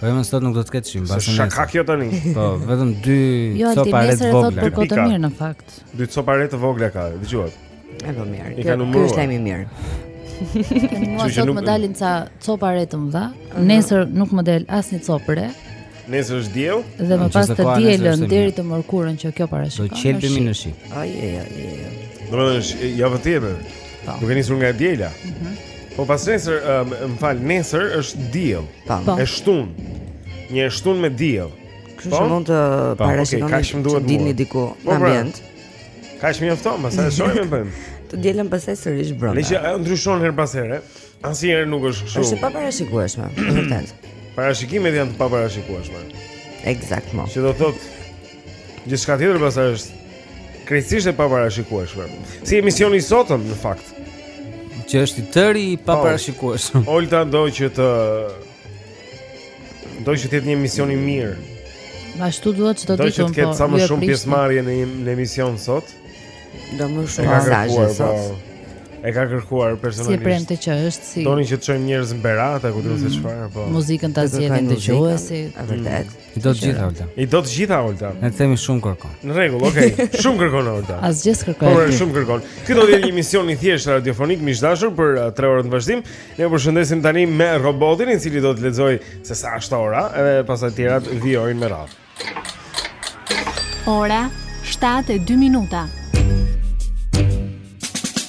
Po as sot nuk do të ketë shi, bashkë nesër. Shaka kjo tani. Po, vetëm dy jo, copa re të vogla. Jo, po të mirë në fakt. Dy copa re të vogla ka, dëgjuat. E po mirë. Kjo është lajm i mirë. Mua sot më dalin ca copa re të mëdha. Mhm. Nesër nuk më del asnjë copë re. Nesër është diell? Dhe më pas të dielën deri të mërkurën që kjo parashikon. Do qelbemi në shi. Ai ai ai. Do të thotë javën tjetër. Po. Duke nisur nga e diela. Mhm. Mm po pas nesër, um, më fal, nesër është diell. Po. po. E shtun. Një shtun me diell. Kështu po? që mund të parashikoni okay, që të dilni diku po, në pra. ambient. Kaq mjafton, mos e shohim më Të dielën pastaj sërish brenda. Nëse ajo ndryshon herë pas here, asnjëherë nuk është kështu. Është e paparashikueshme, vërtet. Parashikimet janë të paparashikueshme. Eksaktësisht. Që do thotë Gjithçka tjetër pastaj është krejtësisht e paparashikueshme. Si emisioni i sotëm në fakt, që është i tëri i paparashikueshëm. Po, Olta do që të do që të jetë një emision i mirë. Ashtu duhet çdo ditë. Do që të ketë po, sa më shumë pjesëmarrje në në emision sot. Do më shumë mesazhe sot. Po. E ka kërkuar personalisht. Si e premte që është si. Doni që të çojmë njerëz në Berat, apo do të thotë mm. çfarë, po. Muzikën ta zgjedhin dëgjuesit. Vërtet. Mm. I do të gjitha Olta. I do të gjitha Olta. Ne themi shumë kërkon. Në rregull, okay. Shumë kërkon Olta. Asgjë s'kërkon. Por shumë kërkon. Ky do të jetë një emision i thjeshtë radiofonik miq të dashur për 3 uh, orët në vazhdim. Ne ju përshëndesim tani me robotin i cili do të lexojë se sa është ora, edhe pastaj të tjerat vijojnë me radhë. Ora 7:02 minuta.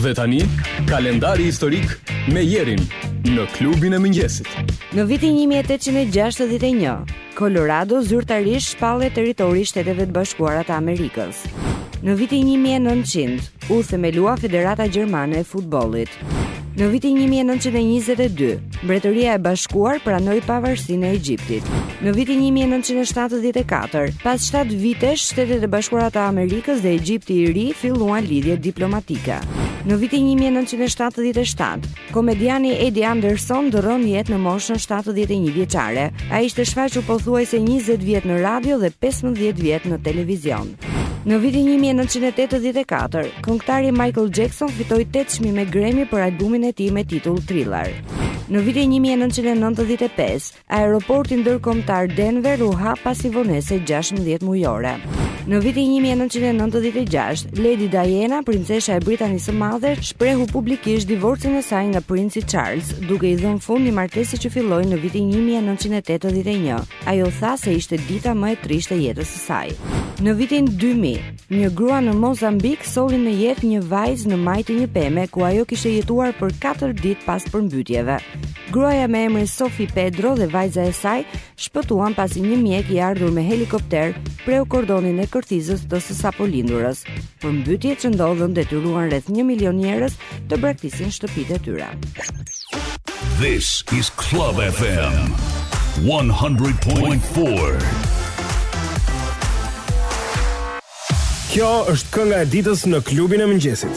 Dhe tani, kalendari historik me Jerin në klubin e mëngjesit. Në vitin 1861, Colorado zyrtarisht shpallet territor i Shteteve të Bashkuara të Amerikës. Në vitin 1900, u themelua Federata Gjermane e Futbollit. Në vitin një mijë e nëntëqind e njëzet e dy, Mbretëria e Bashkuar pranoi pavarësinë e Egjiptit. Në vitin një mijë e nëntëqind e shtatëdhjetë e katër, pas shtatë vitesh, Shtetet e Bashkuara të Amerikës dhe Egjipti rifilluan lidhje diplomatike. Në vitin 1977, komediani Eddie Anderson ndërron jetë në moshën 71 vjeçare. Ai ishte shfaqur pothuajse 20 vjet në radio dhe 15 vjet në televizion. Në vitin 1984, këngëtari Michael Jackson fitoi 8 çmime Grammy për albumin e tij me titull Thriller. Në vitin 1995, aeroporti ndërkombëtar Denver u hap pas një vonese 16 mujore. Në vitin 1996, Lady Diana, princesha e Britanisë së Madhe, shprehu publikisht divorcin e saj nga princi Charles, duke i dhënë fund një martese që filloi në vitin 1981. Ajo tha se ishte dita më e trishtë e jetës Në vitin 2000, një grua në Mozambik solli në jetë një vajzë në majë të një peme ku ajo kishte jetuar për 4 ditë pas përmbytjeve. Gruaja me emrin Sofi Pedro dhe vajza e saj shpëtuan pasi një mjek i ardhur me helikopter preu kordonin e kërthizës të së sapolindurës. Përmbytjet që ndodhën detyruan rreth 1 milion njerëz të braktisin shtëpitë e tyre. This is Club FM 100.4. Kjo është kënga e ditës në klubin e mëngjesit.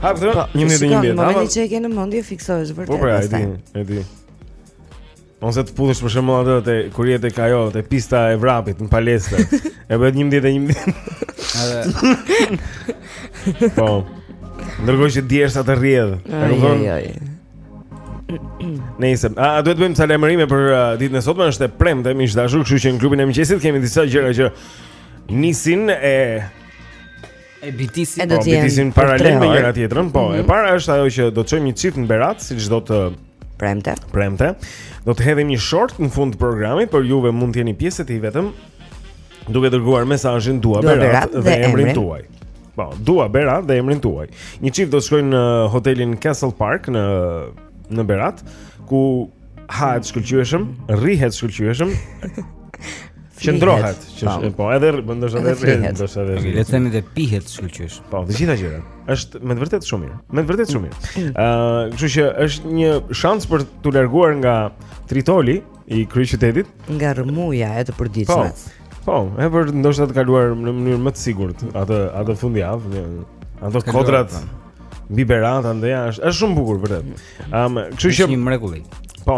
Hap të po, një minutë një minutë. Në momentin që e ke në mendje fiksohesh vërtet. Po pra, e di, e di. Po se të puthësh për shembull atë te kur je tek ajo te pista e vrapit në palestër. e bëhet 11 e 11. Edhe. po. Ndërkohë që djersa të rrjedh. E kupton? Jo, jo. Nëse a, a duhet të bëjmë ca lajmërime për uh, ditën e sotme është e premte, miq të dashur, kështu që në klubin e mëngjesit kemi disa gjëra që nisin e E bitisin, po, bitisin paralel me njëra tjetrën, po, mm -hmm. e mhm. para është ajo që do të çojmë një çift në Berat, si çdo të... Premte. Premte. Do të hedhim një short në fund të programit, por juve mund të jeni pjesë e tij vetëm, duke dërguar mesazhin dua, dua Berat, Berat dhe, dhe emrin tuaj. Po, dua Berat dhe emrin tuaj. Një çift do të shkojnë në hotelin Castle Park në, në Berat, ku hahet shkëlqyeshëm, rrihet shkëlqyeshëm. Qëndrohet, që është po, edhe po, ndoshta edhe rrihet, ndoshta edhe rrihet. Le të themi dhe pihet shkëlqyeshëm. Po, të gjitha gjërat. Është me të vërtetë shumë mirë. Me të vërtetë shumë mirë. Ëh, mm. uh, kështu që është një shans për t'u larguar nga tritoli i kryeqytetit, nga rrëmuja e së përditshmes. Po. Po, e për ndoshta të kaluar në mënyrë më të sigurt atë atë fundjavë, në ato kodrat. Po. Mbi Berat andaj është është shumë bukur vërtet. Ëm, um, kështu që është një mrekulli. Po.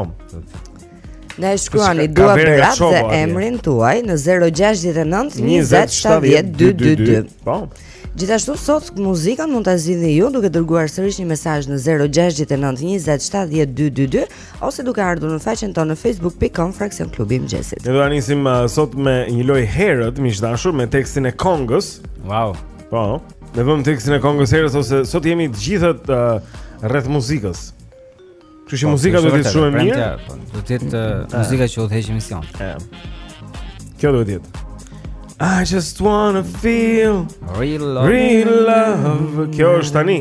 Na e shkruani dua Berat dhe emrin tuaj në 069 20 70 222. Po. Gjithashtu sot muzikën mund ta zgjidhni ju duke dërguar sërish një mesazh në 0692070222 ose duke ardhur në faqen tonë në facebook.com fraksion klubi i mëngjesit. Ne do ta nisim uh, sot me një lojë herët miq të dashur me tekstin e këngës. Wow. Po. Ne vëmë tekstin e këngës herët ose sot jemi të gjithë uh, rreth muzikës. Kështu që po, muzika do të jetë shumë e mirë. Po, do të jetë uh, muzika që udhëheq emisionin. Kjo do të jetë. I just wanna feel real love. Real love. Kjo është tani.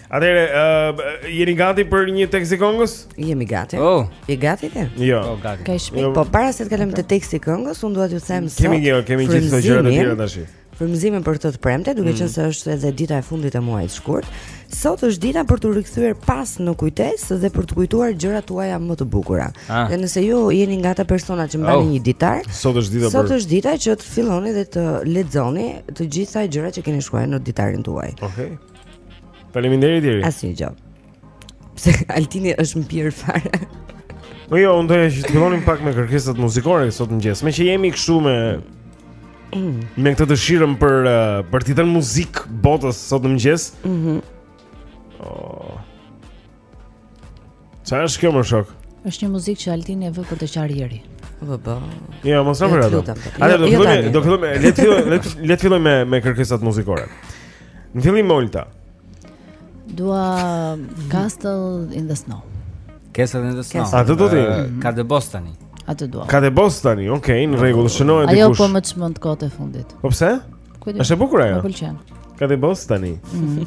Atëherë, uh, jeni gati për një tekst të këngës? Jemi gati. Oh. Je gati ti? Jo. Po gati. Ka shpejt. Jo, po para se të kalojmë te teksti i këngës, unë dua t'ju them se kemi një, kemi gjithë këto gjëra të tjera tash. Frymëzime për këtë të premte, duke mm. qenë se është edhe dita e fundit e muajit shkurt. Sot është dita për të rikthyer pas në kujtesë dhe për të kujtuar gjërat tuaja më të bukura. Ah. Dhe nëse ju jeni nga ata persona që mbani oh. një ditar, sot është dita për Sot është dita që të filloni dhe të lexoni të gjitha gjërat që keni shkruar në ditarin tuaj. Okej. Okay. Faleminderit Jeri. Asgjë. Pse Altini është mpir fare? Po jo, unë doja që të fillonim pak me kërkesat muzikore sot në mëngjes. Meqë jemi këtu me me këtë dëshirën për uh, për të dhënë muzikë botës sot në mëngjes. Mhm. Mm oh. Ça është kjo mor shok? Është një muzikë që Altini e vë për të qarë Jeri. Po po. Jo, mos e vër. Ale do jo, jo, fillojmë, do fillojmë, le të fillojmë, le të fillojmë me me kërkesat muzikore. Në fillim Molta. Dua Castle in the Snow. Castle in the Snow. A do të thotë? Kadebostany. Atë dua. Kadebostany, okay, në rregull, shënoje diku. Ajo po më çmend kohët e fundit. Po pse? Kujtë. Është e bukur ajo. Më pëlqen. Kadebostany. Mm.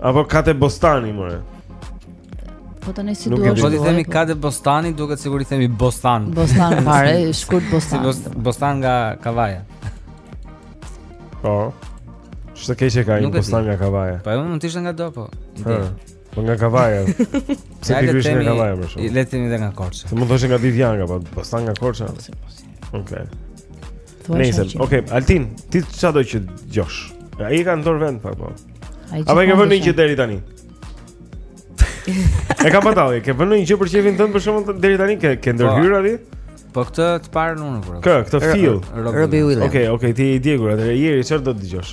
Apo Katebostani more. Po tani si thuhet. Po t'i themi po. Katebostani, duket sikur i themi bostan. Bostan fare, shkurt bostan. Si bostan nga Kavaja. Po. Çfarë të keqe ka një bostan nga Kavaja? Po mund të ishte nga do po. Po nga Kavaja. Pse ti vjen nga Kavaja më shumë? Le të themi nga Korça. Se mund të thoshin nga Divjaka, po pastaj nga Korça. Okej. Nëse, okej, Altin, ti çfarë do që të dëgjosh? Ai ka në dorë vetë pak po. A ke vënë ndonjë gjë deri tani? E ke patur, ke vënë ndonjë gjë për qejfin tënd për shkakun deri tani ke ke ndërhyrë po. aty? Po këtë të parën unë e vura. Kë, këtë Feel. Robbie Williams. Okej, okej, ti e dëgjove atë. Jeri, çfarë do të dëgjosh?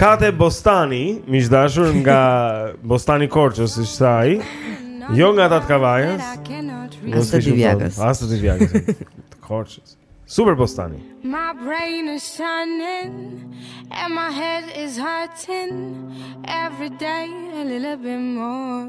Kadebostany, miq të dashur nga bostani i Korçës, siç tha ai. Jo nga ata të Kavajës. As të Divjakës. As të Divjakës. Të Korçës. Super Bostani. My sky is falling and my head is hurting every day a little bit more.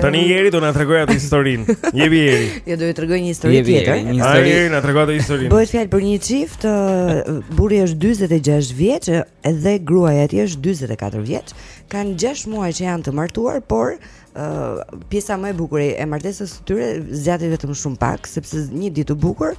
Tani Jeri do na tregojë atë historinë. Jepi Jeri. Ja do ju tregoj një histori tjetër. Një histori. Ai na tregoi atë historinë. Bëhet fjalë për një çift, burri është 46 vjeç dhe gruaja e tij është 44 vjeç. Kanë 6 muaj që janë të martuar, por uh, pjesa më e bukur e martesës së tyre zgjati vetëm shumë pak, sepse një ditë të bukur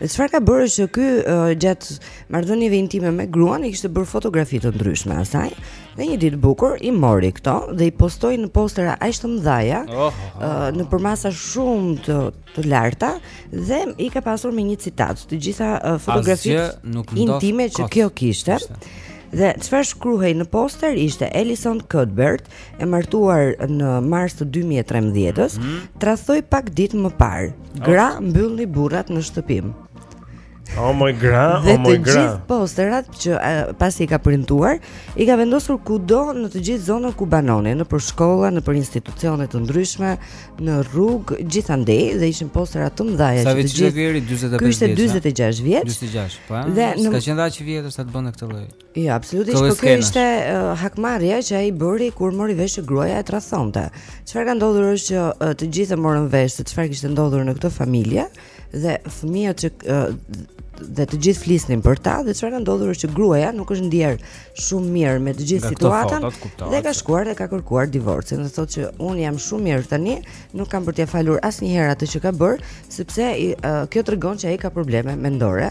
Dhe çfarë ka bërë është që ky uh, gjatë marrëdhënieve intime me gruan i kishte bërë fotografi të ndryshme asaj dhe një ditë të bukur i mori këto dhe i postoi në postera aq të mëdha oh, oh, oh. uh, në përmasa shumë të të larta dhe i ka pasur me një citat të gjitha uh, fotografitë intime që kjo kishte. Dhe çfarë shkruhej në poster ishte Ellison Cuthbert, e martuar në mars të 2013-s, mm -hmm. tradhtoi pak ditë më parë. Gra oh. mbyllni burrat në shtëpi. Oh my god, oh my god. Dhe të gjithë posterat që uh, pasi i ka printuar, i ka vendosur kudo në të gjithë zonën ku banonin, nëpër shkolla, nëpër institucione të ndryshme, në rrugë, gjithandej dhe ishin postera të mëdha që të gjithë. Sa vjeç ka qenë 45 vjeç. Ky ishte 46 vjeç. 46, po. Dhe në... s'ka qenë dhe aq i vjetër sa të bënte këtë lloj. Jo, absolutisht, por kjo ishte uh, hakmarrja që ai bëri kur mori vesh që gruaja e tradhonte. Çfarë ka ndodhur është që uh, të gjithë e morën vesh se çfarë kishte ndodhur në këtë familje dhe fëmijët që uh, dhe të gjithë flisnin për ta dhe çfarë ka ndodhur është që gruaja nuk është ndier shumë mirë me të gjithë situatën dhe ka shkuar dhe ka kërkuar divorcin dhe thotë që unë jam shumë mirë tani, nuk kam për t'ia falur asnjëherë atë që ka bërë, sepse uh, kjo tregon që ai ka probleme mendore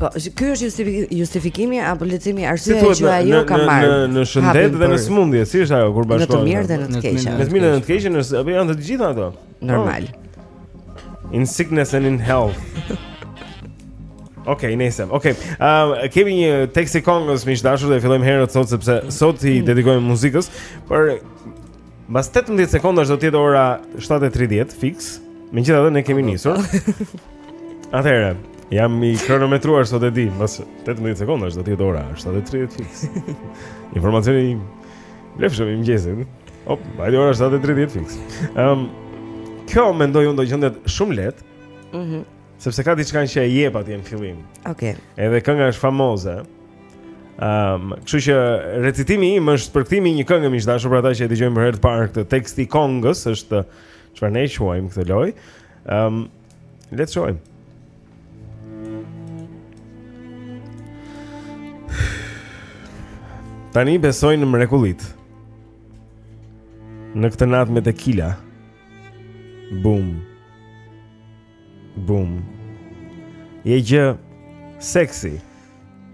Po, ky është justifikimi apo le të themi arsyeja si që ajo ka marrë. Në, në shëndet dhe në smundje, si është ajo kur bashkohen? Në të mirë dhe në të keqe. Në të mirë dhe në të keqe, po janë të gjitha ato. Normal. Oh. In sickness and in health. Okej, okay, nejse. Okej. Okay. Ehm, uh, kemi një tekst i kongës miq të dashur dhe fillojmë herët sot sepse sot i mm. dedikojmë muzikës, por Mbas 18 sekondash do të jetë ora 7:30 fiks. Megjithatë ne kemi nisur. Atëherë, jam i kronometruar sot e di, mbas 18 sekondash do të jetë ora 7:30 fiks. Informacioni i vlefshëm i mëngjesit. Op, vajti ora 7:30 fiks. Ehm, um, kjo mendoj unë do gjendet shumë lehtë. Mhm. Mm Sepse ka diçka që e jep atje në fillim. Okej. Okay. Edhe kënga është famoze. Ehm, um, kështu që recitimi im është përkthimi i një kënge miq të dashur për ata që e dëgjojnë për herë të parë këtë tekst i kongës, është çfarë ne quajmë këtë lojë. Ehm, um, le të shohim. Tani besoj në mrekullitë. Në këtë natë me tequila. Boom. Boom. Je gjë sexy.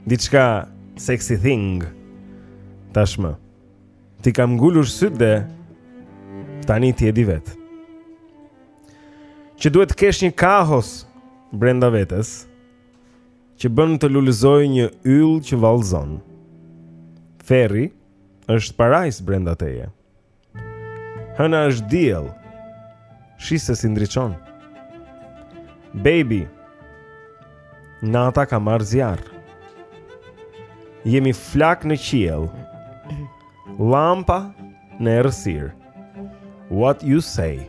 Diçka sexy thing. Tashmë. T'i kam ngulur sytë dhe tani ti e di vetë. Që duhet të kesh një kaos brenda vetes që bën të lulëzojë një yll që vallëzon. Ferri është parajsë brenda teje. Hëna është diell. Shih se si ndriçon. Baby. Nata ka marr zjarr. Jemi flak në qiell. Llampa në errësir. What you say?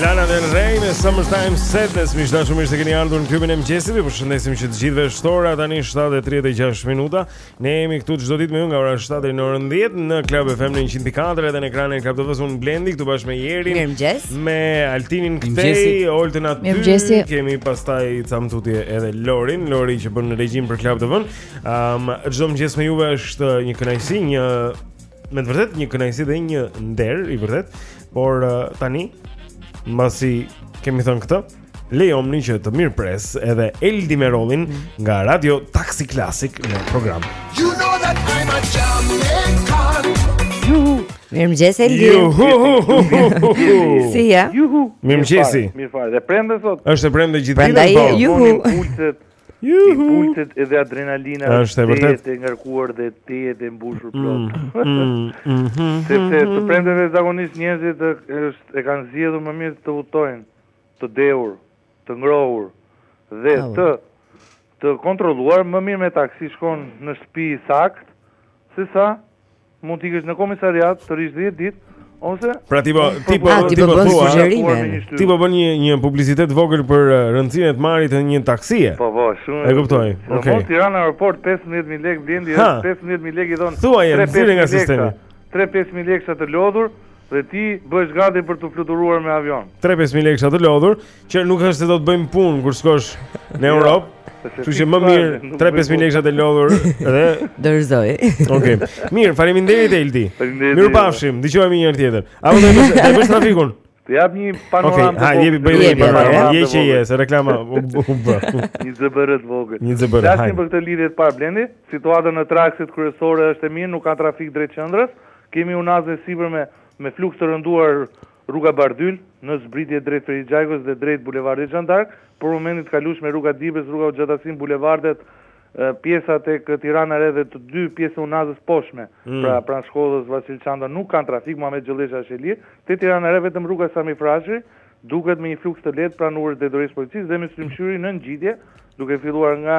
Lana Del Rey me Summertime Sadness Mirë, shumë mirë se keni ardhur në klubin e mëngjesit Përshëndesim që të gjithëve është ora Tani 7.36 minuta Ne jemi këtu çdo ditë me ju nga ora 7 në orën 10 Në Club FM në 104 Edhe në ekranin e Club TV-së unë Blendi Këtu bashkë me Jerin Mirëmëngjes Me Altinin këtej Oltën aty Mirëmëngjesi Kemi pastaj ca më tutje edhe Lorin Lori që bën regjinë për Club TV-në Ëm, um, çdo mëngjes me juve është një kënaqësi, një me të vërtetë një kënaqësi dhe një nder i vërtetë, por uh, tani mbasi kemi thënë këtë, lejomëni që të mirëpres edhe Eldi Merolin mm. nga Radio Taxi Classic në program. You know that I'm a Jamaican. Juhu. Mirëmëngjes, Eldi. Juhu. Si je? Juhu. Mirëmëngjesi. Mirë fare. E premte, sot? Është e premte gjithë ditën, po. E premte, juhu. Impulset edhe adrenalina është të jetë e ngarkuar dhe të jetë e mbushur mm, plot. Mm, mm, mm, Sepse mm, të premteve zakonisht njerëzit është, e kanë zgjedhur më mirë të udhëtojnë, të dehur, të ngrohur dhe të të kontrolluar më mirë me taksi shkon në shtëpi sakt sesa Mund të ikësh në komisariat të rrish 10 ditë ose Pra ti po ti po ti po bën sugjerime. Ti po bën një një publicitet të vogël për eh, rëndësinë e të marrit një taksie. Po po, shumë. E kuptoj. Okej. Okay. Në Tiranë aeroport 15000 lekë Blendi, 15000 lekë i dhon. Thuaj, nxirre nga sistemi. 3-5000 lekë sa të lodhur dhe t'i bësh gati për të fluturuar me avion. 3-5000 lekë sa të lodhur. Që nuk është se do të bëjmë punë kur shkosh në Europë. Kështu që më mirë 3-5 mijë lekë të lodhur dhe dorëzoj. Okej. Okay. Mirë, faleminderit Eldi. Mirupafshim, dëgjojmë një herë tjetër. Apo do të bësh trafikun? Të jap një panoramë. Okej, hajde jepi bëj një panoramë. Je që je, se reklama u bë. Një zëbërë të vogël. Një zëbërë. Tash për këtë lidhje të parë Blendi, situata në akset kryesore është e mirë, nuk ka trafik drejt qendrës. Kemi unazën e sipërme me fluks të rënduar Rruga Bardhyl, në zbritje drejt Ferizhajkos dhe drejt bulevardit Jeanne d'Arc, për momentin të kalueshme rruga e Dibrës, rruga Hoxha Tahsin, bulevardet, pjesa tek Tirana Re dhe të dy pjesët e Unazës së poshtme, pra pranë shkollës Vasil Shanto nuk kanë trafik, Muhamet Gjollesha është e lirë. Te Tirana Re vetëm rruga Sami Frashëri duket me një fluks të lehtë pranë urës te drejtorisë së policisë dhe Myslym Shyri në ngjitje, duke filluar nga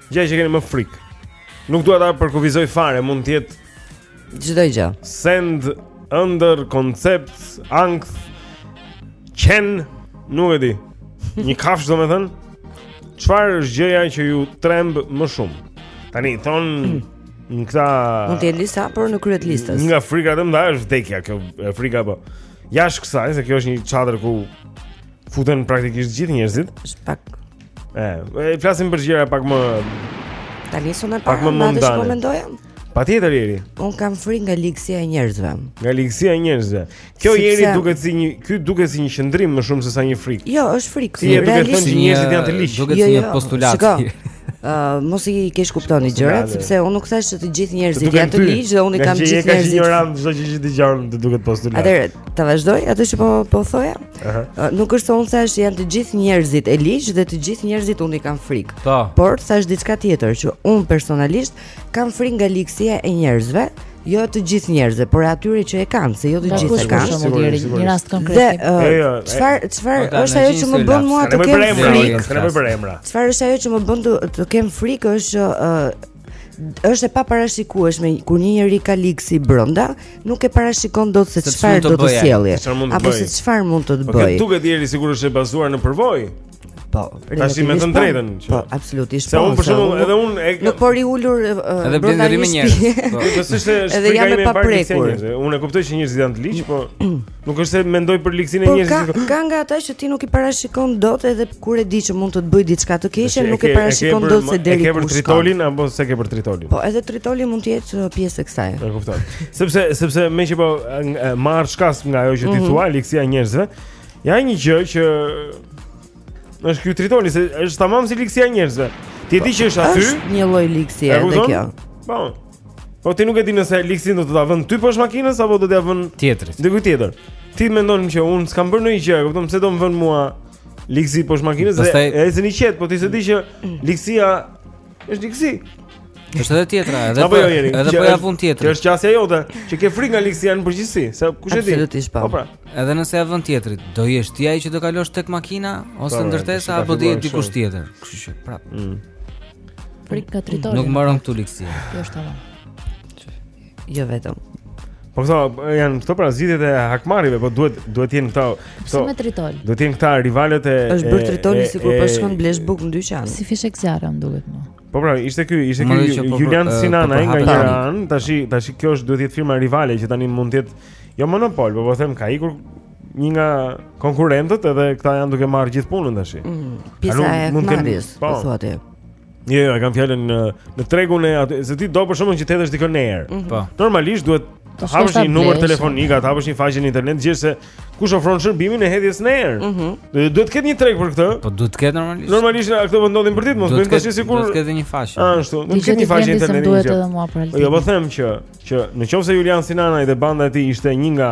Gjëja që keni më frikë. Nuk dua ta përkufizoj fare, mund të jetë çdo gjë. Send ëndërr koncept ankth qen nuk e di. Një kafshë domethënë. Çfarë është gjëja që ju tremb më shumë? Tani thon në këta Mund të jetë lista, por në krye të listës. Nga frika të mëdha është vdekja, kjo frika po. Jashtë kësaj, se kjo është një çadër ku futen praktikisht gjithë njerëzit. Është pak E, e flasim për gjëra pak më Tani s'u më pak më mundane. Patjetër Jeri. Unë kam frikë nga ligësia e njerëzve. Nga ligësia e njerëzve. Kjo Sepse... Jeri duket si një ky duket si një qëndrim më shumë se sa një frikë. Jo, është frikë. Si realisht njerëzit janë të ligj. Duket si jo, një jo, postulat. Shiko. Uh, mos i keqkuptoni gjërat sepse unë nuk thashë se të gjithë njerëzit janë të ligj dhe unë kam gjithë njerëzit. Ka një rand çdo gjë që dëgjon të duket postulat. Atëherë, ta vazhdoj atë që po po thoja. Aha. Nuk është se unë thashë janë të gjithë njerëzit e ligj dhe të gjithë njerëzit unë i kam frikë. Po. Por thashë diçka tjetër që unë personalisht kam frikë nga ligësia e njerëzve, jo të gjithë njerëzve, por atyre që e kanë, se jo të gjithë e kanë. Një rast konkret. Dhe jo, jo, çfarë çfarë është ajo që më bën mua të kem frikë? Çfarë është ajo që më bën të kem frikë është është e paparashikueshme kur një njeri ka ligësi brenda, nuk e parashikon dot se çfarë do të sjellë. Apo se çfarë mund të të bëjë. Po duket Jeri sigurisht është e bazuar në përvojë. Po, ta themi të drejtën. Po, po absolutisht. Se po, unë për shembull, edhe unë e Nuk po rri ulur edhe Blerimi njerëz. Po, pse është është frika ime e parë. Unë e kuptoj që njerëzit janë të ligj, po Nuk është se mendoj për ligësinë e njerëzve. Ka, ka nga ata që ti nuk i parashikon dot edhe kur e di që mund të të bëjë diçka të keqe, nuk e parashikon dot se deri ku. E ke për tritolin apo s'e ke për tritolin? Po, edhe tritoli mund të jetë uh, pjesë e kësaj. E kuptoj. Sepse sepse meqë po marr shkas nga ajo që ti mhm. thua, ligësia e njerëzve, ja një gjë që është ky tritoli se është tamam si ligësia e njerëzve. Ti e di që është aty? Është një lloj ligësie edhe kjo. Po. Po ti nuk e di nëse ligësinë do të ta vënë ty poshtë makinës apo do t'ia vënë tjetrit. Dikujt tjetër. Ti mendon që unë s'kam bërë ndonjë gjë, kupton pse do më vënë mua ligësi poshtë makinës dhe ecën i qetë, po ti s'e di që ligësia është ligësi. Është edhe tjetra, edhe po, po jo, edhe po ia vunë tjetrit. Kjo është qasja jote, që ke frikë nga ligësia në përgjithësi, se kush e di. Absolutisht po. po. pra. Edhe nëse ia vënë tjetrit, do jesh ti ai që do kalosh tek makina ose po, ndërtesa apo do jetë dikush tjetër. Kështu që prapë. Mm. Frikë nga tritoli. Nuk mbaron këtu ligësia. Kjo është tamam. Jo vetëm. Po këto janë këto pra zgjidhjet e hakmarrjeve, po duhet duhet të jenë këta. Pse me tritol? Duhet të jenë këta rivalët e Është bërë tritoli sikur po shkon blesh bukë në dyqan. Si fishekzjarre më duket më. Po pra, ishte ky, ishte ky po Julian po Sinanaj nga Iran, tash tash kjo është duhet të jetë firma rivale që tani mund të jetë jo monopol, po po them ka ikur një nga konkurrentët edhe këta janë duke marrë gjithë punën tash. Mm, pjesa e marrjes, po thua ti. Jo, jo, kam fjalën në në tregun e atë, se ti do për shkakun që të hedhësh dikon në erë. Mhm. Po. Normalisht duhet të hapësh një numër telefonik, të hapësh një faqe në internet, të gjesh se kush ofron shërbimin e hedhjes në erë. Mhm. Duhet të ketë një treg për këtë. Po duhet të ketë normalisht. Normalisht ato po ndodhin përditë, mos bëjmë tash sikur. Duhet të ketë një faqe. Ashtu, duhet të ketë një faqe në internet. Duhet edhe mua për. Po jo, po them që që nëse Julian Sinanaj dhe banda e tij ishte një nga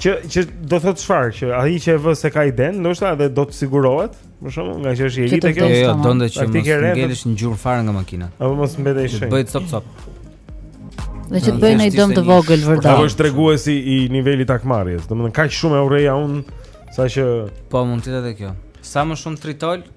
Që që do thotë çfarë që ai që e vë s'e ka idenë, ndoshta edhe do të sigurohet, për shembull, ngaqë është i ri te kjo. Jo, jo, donte që mos ngeleshin gjurmë fare nga makina. Apo mos mbetej shenjë. Bëhet copë copë. Dhe që të bëjë një dëm të vogël vërtet. Apo është treguesi i nivelit të hakmarrjes. Domethënë kaq shumë e urreja unë, saqë po mund të jetë edhe kjo. Sa më shumë tritol,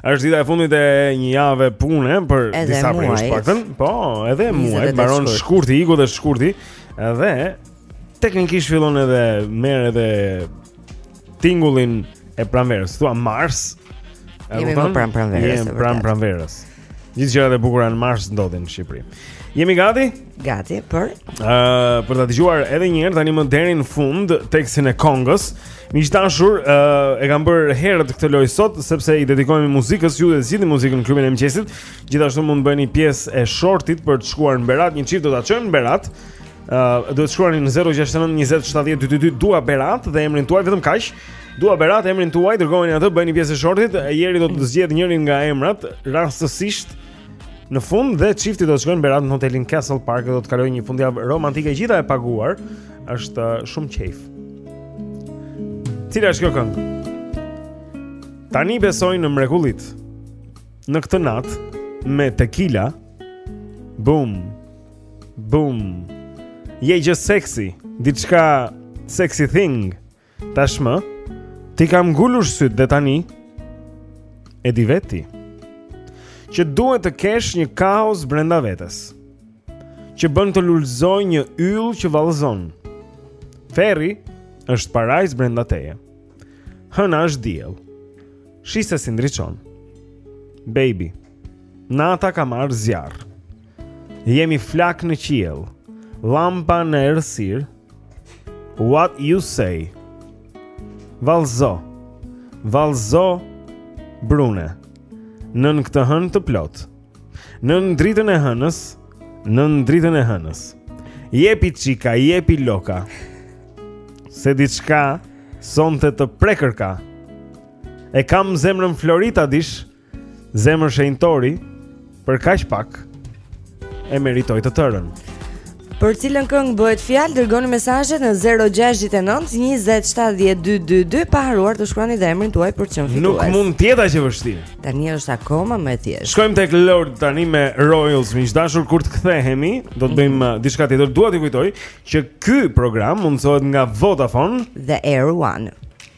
Është dita e fundit e një jave pune për edhe disa prej jush të paktën. Po, edhe muaj mbaron shkurti, iku dhe shkurti. Edhe teknikisht fillon edhe merr edhe tingullin e pranverës, thua mars. Jemi më pranë pranverës. Jemi pranë pranverës. Gjithë gjërat e bukura në mars ndodhin në Shqipëri. Jemi gati? Gati për ë uh, për ta dëgjuar edhe një herë tani më deri në fund tekstin e Kongos. Miq të dashur, ë uh, e kam bërë herët këtë lojë sot sepse i dedikohemi muzikës, ju do e zgjidhni muzikën në klubin e mëngjesit. Gjithashtu mund të bëheni pjesë e shortit për të shkuar në Berat, një çift do ta çojmë në Berat. ë uh, duhet të shkruani në 069 20 70 222 dua Berat dhe emrin tuaj vetëm kaq. Dua Berat emrin tuaj, dërgojeni atë, bëheni pjesë e shortit. Jeri do të zgjedhë njërin nga emrat rastësisht. Në fund dhe çifti do të shkojnë në Berat në hotelin Castle Park dhe do të kalojnë një fundjavë romantike gjitha e paguar. Është uh, shumë qejf. Cila është kjo këngë? Tani besoj në mrekullitë. Në këtë natë me tequila. Boom. Boom. Je gjë sexy. Diçka sexy thing. Tashmë t'i kam ngulur sytë dhe tani e di vetë ti që duhet të kesh një kaos brenda vetes që bën të lulëzojë një yll që vallëzon. Ferri është parajsë brenda teje. Hëna është diell. Shih se si ndriçon. Baby, nata ka marrë zjarr. Jemi flakë në qiell, llampa në errësirë. What you say? Vallëzo. Vallëzo brune. Nën këtë hënë të plotë. Nën dritën e hënës, nën dritën e hënës. Jepi çika, jepi loka. Se diçka sonte të prekërka. E kam zemrën florita dish. Zemër shenjtori për kaq pak e meritoj të tërën. Për cilën këngë bëhet fjalë, dërgoni mesazhet në 069 20 70 222 pa harruar të shkruani dhe emrin tuaj për të qenë fitues. Nuk mund të jetë aq e vështirë. Tani është akoma më e thjeshtë. Shkojmë tek Lorde tani me Royals, miq të dashur, kur të kthehemi, do të bëjmë uh, diçka tjetër. Dua t'ju kujtoj që ky program mundësohet nga Vodafone dhe Air One.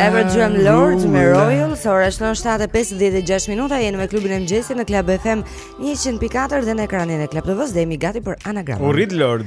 Ever Dream Lorde me Royals ora është 7.56 minuta Jeni me klubin e mëngjesit në Club FM 100.4 Dhe në ekranin e Club TV-s Dhe jemi gati për anagram O Lord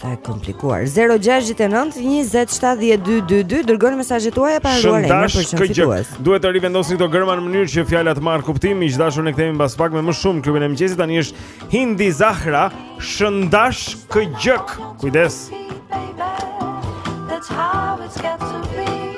Sa e komplikuar. 0692070222 dërgoni mesazhet tuaja pa harruar emrin për të qenë fitues. Duhet të rivendosni këto gërma në mënyrë që fjala të marrë kuptim. Miq të dashur, ne kthehemi pas pak me më shumë klubin e mëngjesit. Tani është Hindi Zahra, shëndash këgjëk. Kujdes. That's how it's got to be.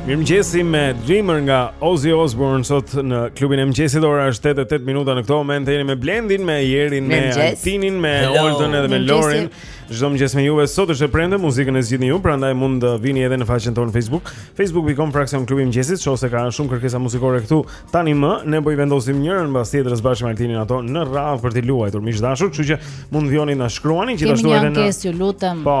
Mirëmëngjes me Dreamer nga Ozzy Osbourne sot në klubin e mëngjesit. Ora është 8:08 minuta në këtë moment. Jeni me Blendin, me Jerin, me Altinin, me Oltën edhe me Lorin. Çdo mëngjes me juve. Sot është e premte, muzikën e zgjidhni ju, prandaj mund të vini edhe në faqen tonë Facebook, facebook.com fraksion klubi i mëngjesit, shoh se ka shumë kërkesa muzikore këtu. Tani më ne po i vendosim njërën mbas tjetrës bashkë me Altinin ato në radhë për t'i luajtur. Miq të dashur, kështu që mund të vijoni të na shkruani gjithashtu edhe në. Ju lutem. Po,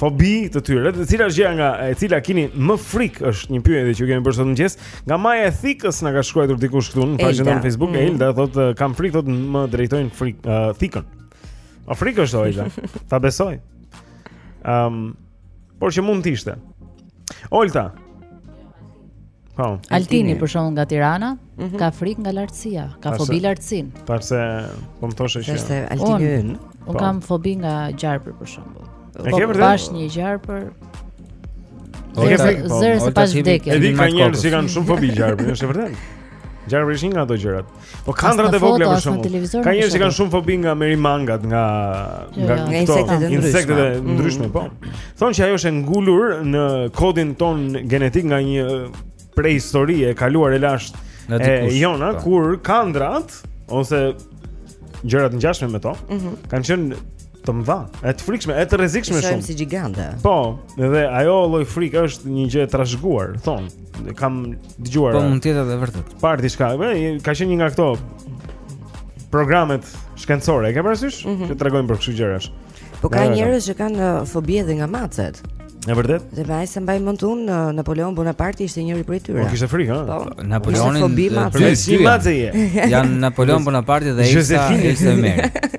fobi të tyre, e cila është gjëja nga e cila keni më frikë është një pyetje që ju kemi bërë sot në mëngjes, nga maja e thikës na ka shkruar dikush këtu në faqen e Facebook, mm. Elda thotë kam frikë thotë kur më drejtojnë frik, uh, thikën. O frikë është Elda. Ta besoj. Ehm, um, por që mund të ishte. Olta. Po. Altini për shembull nga Tirana mm -hmm. ka frikë nga lartësia, ka Për një sekondë, fobi lartësinë. Për një sekondë po mendoja që është Altini ynë. Un po. kam fobi nga gjarpri për shembull. Po ke vërtet? Bash një gjarpër. Po ke frikë po. Zëra se pas vdekjes. Edhe ka njerëz që kanë shumë fobi gjarprin, është e vërtetë. Gjarpri është një nga ato gjërat. Po kandrat e vogla për shembull. Ka njerëz që kanë shumë fobi nga merimangat, nga jo, nga jo, insektet e ndryshme. Insektet e mm. ndryshme, po. Thonë që ajo është e ngulur në kodin tonë genetik nga një prehistori e kaluar e lashtë në dikush. E jona po. kur kandrat ose gjëra të ngjashme me to, mm -hmm. kanë qenë të mëdha, e të frikshme, e të rrezikshme shumë. Shumë si gjigante. Po, edhe ajo lloj frikë është një gjë e trashëguar, thon. Kam dëgjuar. Po mund të jetë edhe vërtet. Kam parë diçka, ka qenë një nga këto programet shkencore, e ke parasysh? Mm -hmm. Që tregojnë për kështu gjërash. Po ka njerëz që kanë uh, fobi edhe nga macet. E vërtet? Dhe me sa mbaj mend un uh, Napoleon Bonaparte ishte njëri prej tyre. Po kishte frikë, ha? Po, Napoleonin. Fobi macet. Janë Napoleon Bonaparte dhe ai ishte më mirë.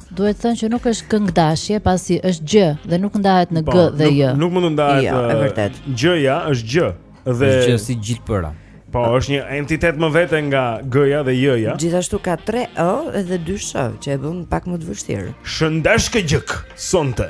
Duhet thënë që nuk është këngëdashje, pasi është gjë dhe nuk ndahet në po, g dhe j. Nuk, nuk mund të ndahet. Jo, e vërtet. Gjëja është gjë dhe është gjë si gjithë përa. Po, është një entitet më vete nga g-ja dhe j-ja. Gjithashtu ka 3 ë dhe 2 sh, që e bën pak më të vështirë. Shëndosh e gjëk sonte.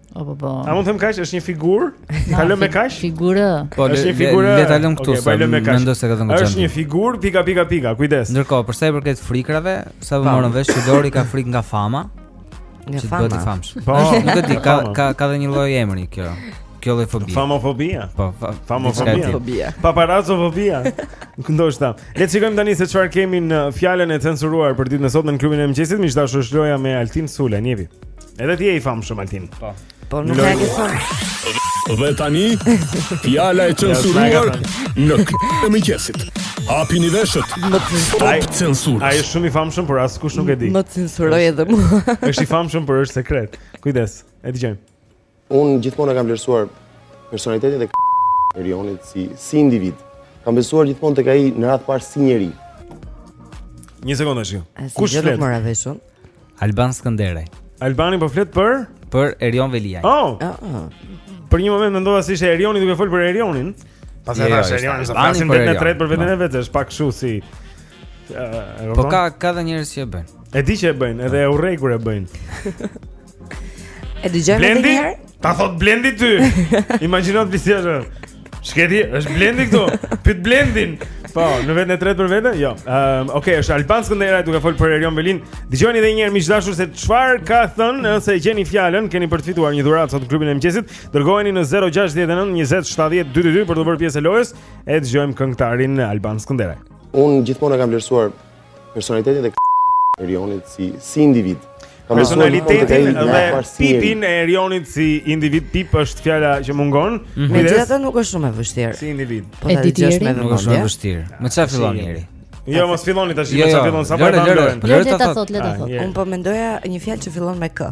O po po. A mund të them kaq, është një figurë? Ta lëmë me kaq? Figurë. Po është një figurë. Le ta lëm këtu. Po lëmë kaq. Mendoj se ka dhënë kaq. Është një figurë pika pika pika. Kujdes. Ndërkohë, për sa i përket frikërave, sapo morëm vesh që Lori ka frikë nga fama. Nga fama. Ti famsh. Po, nuk e di, ka ka ka ndonjë lloj emri kjo. Kjo lloj fobie. Famofobia. Po, famofobia. Paparazzofobia. Ndoshta. Le të shikojmë tani se çfarë kemi në fjalën e censuruar për ditën e sotme në klubin e mëngjesit. Miq të dashur është loja me Altin Sulën, jepi. Edhe ti je i famshëm Altin. Po. Po nuk e ke thënë. Dhe tani fjala e censuruar në klubin e mëngjesit. Hapini veshët. Më censuroj censurë. Ai është shumë i famshëm, por askush nuk e di. Më censuroj edhe mua. Është i famshëm, por është sekret. Kujdes. E dëgjojmë. Unë gjithmonë e kam vlerësuar personalitetin dhe Erionit si, si individ. Kam besuar gjithmonë tek ai në radhë të parë si njeri. Një sekundë është ju. Kush flet? Nuk e mora vesh un. Alban Skënderaj. Albani po flet për për Erion Veliaj. Oh. Ah, ah. Për një moment mendova se ishte Erioni duke fol për Erionin. Pastaj thash Erioni sa flet në vetën e tretë për veten e vet, është pak kështu si eh, Po ka ka dhe njerëz që e bëjnë. E di që e bëjnë, edhe e urrej kur e bëjnë. E dëgjojmë edhe një herë. Ta thot Blendi ty. Imagjino ti si është. Shketi, është Blendi këtu. Pyt Blendin. Po, në vetën e tretë për vete? Jo. Ëm, ehm, um, okay, është Alban Skënderaj duke fol për Erion Velinë. Dgjoni edhe një herë miq të dashur se çfarë ka thënë, nëse e gjeni fjalën, keni për të fituar një dhuratë sot në klubin e mëngjesit. Dërgojeni në 069 20 70 222 për t'u bërë pjesë e lojës. E dëgjojmë këngëtarin Alban Skënderaj. Unë gjithmonë e kam vlerësuar personalitetin e Erionit si si individ. Personalitetin dhe pipin e Erionit si individ pip është fjala që mungon. Mhm. Megjithatë nuk është shumë e vështirë. Si individ. Po ta dëgjosh me vëmendje. Nuk është shumë e vështirë. Me çfarë fillon njëri? Jo, mos filloni tash, jo, më çfarë jo. fillon sapo e bëmë. Le ta thotë, le ta thotë. Un po mendoja një fjalë që fillon me k.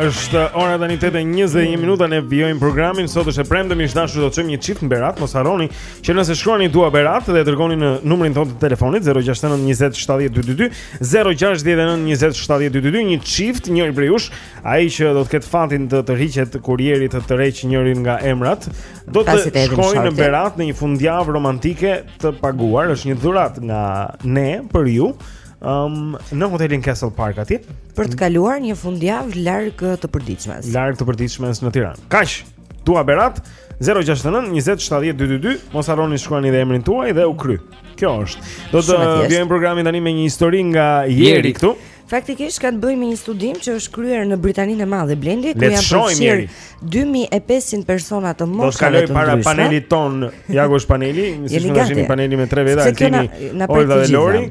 Është ora tani 8:21 minuta ne vijojmë programin sot është e premte miq të dashur do të çojmë një çift në Berat mos harroni që nëse shkruani dua Berat dhe dërgoni në numrin tonë të telefonit 069 20 70 222 069 20 70 222 një çift njëri prej jush ai që do të ketë fatin të tërhiqet kur Jeri të tërheq njërin nga emrat do të shkojë në Berat në një fundjavë romantike të paguar është një dhuratë nga ne për ju um, në hotelin Castle Park aty për të kaluar një fundjavë larg të përditshmes. Larg të përditshmes në Tiranë. Kaq. Dua Berat 069 20 70 222, mos harroni të shkruani dhe emrin tuaj dhe u kry. Kjo është. Do të vijojmë programin tani me një histori nga Jeri këtu. Faktikisht ka të bëjë me një studim që është kryer në Britaninë e Madhe Blendi, ku janë përfshirë 2500 persona të moshave të ndryshme. Do të kaloj para panelit tonë, ja ku është paneli, siç mund të shihni paneli me tre veta, Altini, Olga dhe Lori,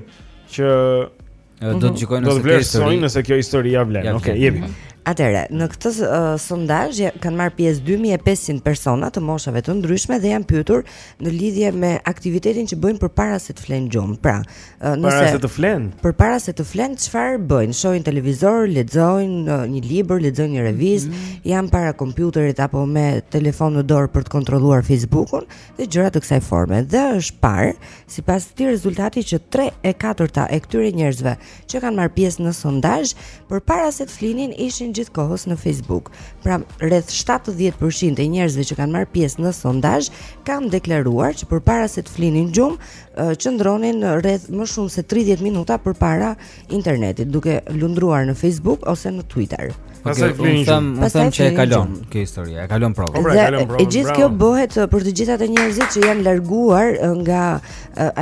që do të mhm. gjykojnë nëse kjo histori, nëse kjo histori ia vlen. Okej, Jeri. Mhm. Atëre, në këtë uh, sondazh kanë marrë pjesë 2500 persona të moshave të ndryshme dhe janë pyetur në lidhje me aktivitetin që bëjnë përpara se të flenë gjumë. Pra, Para se të flenë. Përpara se të flenë, çfarë bëjnë? Shohin televizor, lexojnë një libër, lexojnë një revistë, mm -hmm. janë para kompjuterit apo me telefon në dorë për të kontrolluar Facebookun dhe gjëra të kësaj forme. Dhe është parë, sipas këtij rezultati që 3 e 4-ta e këtyre njerëzve që kanë marrë pjesë në sondazh, përpara se të flinin ishin gjithë kohës në Facebook. Pra, rreth 70% e njerëzve që kanë marrë pjesë në sondazh kanë deklaruar që përpara se të flinin gjumë, qëndronin rreth më shumë se 30 minuta përpara internetit duke lundruar në Facebook ose në Twitter. Pastaj flinin. Unë them që e kalon kjo histori, e kalon provën. Pra, e kalon provën. E gjithë kjo bëhet për të gjithë ata njerëzit që janë larguar nga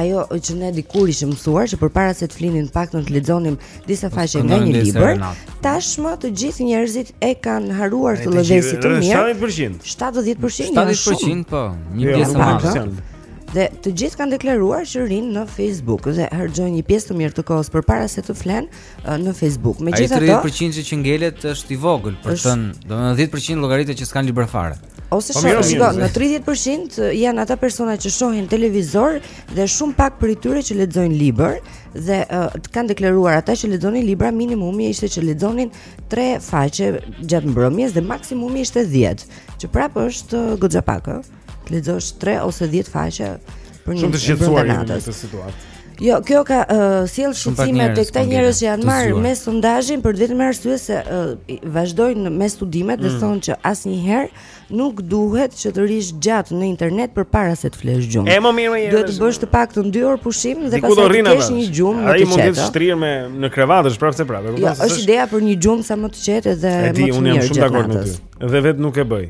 ajo që ne dikur ishim mësuar që përpara se të flinim të paktën të lexonim disa faqe nga një libër, tashmë të gjithë njerëzit e kanë harruar këtë ves të mirë. 70%. 70%. 70% po, një pjesë e madhe. Dhe të gjithë kanë deklaruar që rrin në Facebook dhe harxhojnë një pjesë të mirë të kohës përpara se të flenë uh, në Facebook. Megjithatë, ai 30% që ngelet është i vogël, për të thënë, domethënë 10% llogariti që s'kan libra fare. Ose po, shiko, në 30% uh, janë ata persona që shohin televizor dhe shumë pak prej tyre që lexojnë libër dhe uh, kanë deklaruar ata që lexonin libra minimumi ishte që lexonin 3 faqe gjatë mbrëmjes dhe maksimumi ishte 10, që prapë është uh, goxha pak, ëh. të lexosh 3 ose 10 faqe për një të shqetësuar në këtë situatë. Jo, kjo ka uh, sjellë shqetësime tek këta njerëz që janë marrë me sondazhin për vetëm arsye se uh, vazhdojnë me studimet mm. dhe thonë që asnjëherë nuk duhet që të rrish gjatë në internet përpara se të flesh gjumë. E mo mirë, Duhet të bësh të paktën 2 orë pushim dhe pastaj të kesh një gjumë më të qetë. Ai mund të shtrirë me në krevat është prapëseprapë. Jo, është ideja për një gjumë sa më të qetë dhe më të mirë. Unë jam shumë dakord me ty. Dhe vetë nuk e bëj.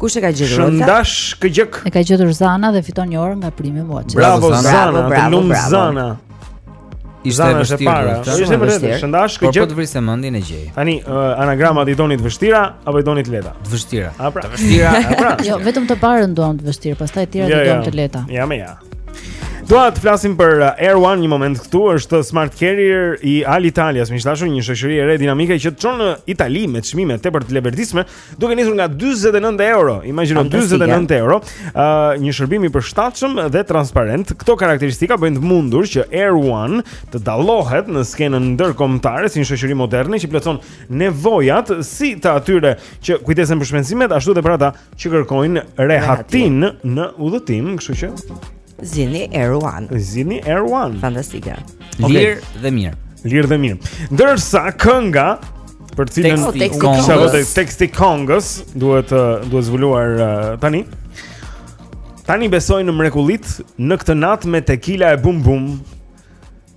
Kush e ka gjetur? Shëndash këgjëk. E ka gjetur Zana dhe fiton një orë nga Prime Watch. Bravo Zana, të lumtë Zana. Ishte e vështirë. Ishte e vështirë. Shëndash këgjëk. Po të vrisje mendjen e gjeje. Tani anagramat i doni të vështira apo i doni të lehta? Të vështira. A pra, të vështira. Pra. Jo, vetëm të parën duam të vështirë, pastaj të tjerat jo, duam jo. të lehta. Ja më ja. Dua të flasim për uh, Air One një moment këtu, është smart carrier i Alitalia, me thënë një shoqëri e re dinamike që çon në Itali me çmime tepër të leverdishme, Duke nisur nga 49 euro, imagjino 49 euro, uh, një shërbim i përshtatshëm dhe transparent. Këto karakteristika bëjnë të mundur që Air One të dallohet në skenën ndërkombëtare si një shoqëri moderne që plotëson nevojat si të atyre që kujdesen për shpenzimet, ashtu edhe për ata që kërkojnë rehatinë në udhëtim, kështu që Zini Air One. Zini Air One. Fantastike. Okay. Lirë dhe mirë. Lirë dhe mirë. Ndërsa kënga për cilën teksti, teksti këngës duhet duhet zbuluar uh, tani. Tani besoj në mrekullitë në këtë natë me tequila e bum bum.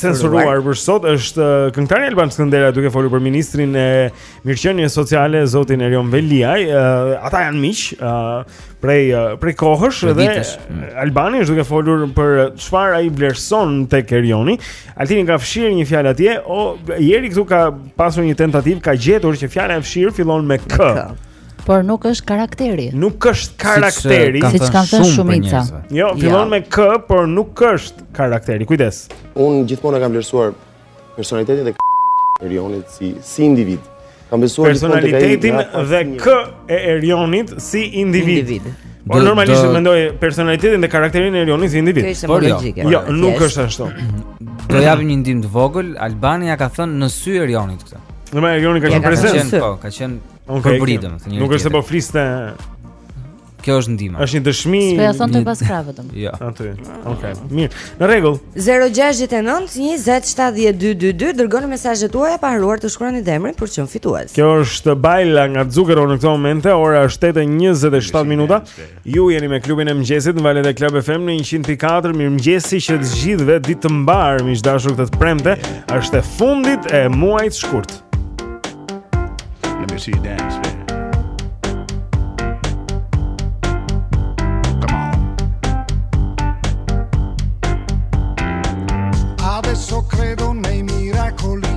censuruar për sot është këngëtari Alban Skënderaj duke folur për ministrin e Mirëqenies Sociale Zotin Erion Veliaj. Uh, ata janë miq uh, prej uh, prej kohësh dhe Mm. Albani është duke folur për çfarë ai vlerëson tek Erioni. Altini ka fshirë një fjalë atje, o ieri këtu ka pasur një tentativë, ka gjetur që fjala e fshirë fillon me k. k. Por nuk është karakteri. Nuk është karakteri, siç kanë thënë shumica. Jo, fillon me K, por nuk është karakteri. Kujdes. Unë gjithmonë e kam vlerësuar personalitetin dhe Erionit si si individ. Kam besuar gjithmonë tek personaliteti dhe K e Erionit si individ. individ. Por normalisht do... mendoj personalitetin dhe karakterin e Erionit si individ. Por jo, jo nuk është ashtu. Do japim një ndihmë të vogël. Albani ia ka thënë në sy Erionit këtë. Domethënë Erioni ka qenë prezent. Po, ka qenë Unë okay, përbri, domethënë. Nuk është se po fliste. Kjo është ndihma. Është një dëshmi. Po s'ia thoshte pas krahëve Jo. Aty. Okej. Mirë. Në rregull. 069 20 70222 dërgoni mesazhet tuaja pa harruar të shkruani dhe emrin për të qenë fitues. Kjo është Baila nga Zucchero në këtë moment. Ora është 8:27 minuta. Ju jeni me klubin e mëngjesit në valet e Club FM në 100.4. Mirëmëngjesi që të gjithëve ditë të mbarë, miq të dashur këtë të premte, është e fundit e muajit shkurt. Let me see you dance, man. Adesso credo nei miracoli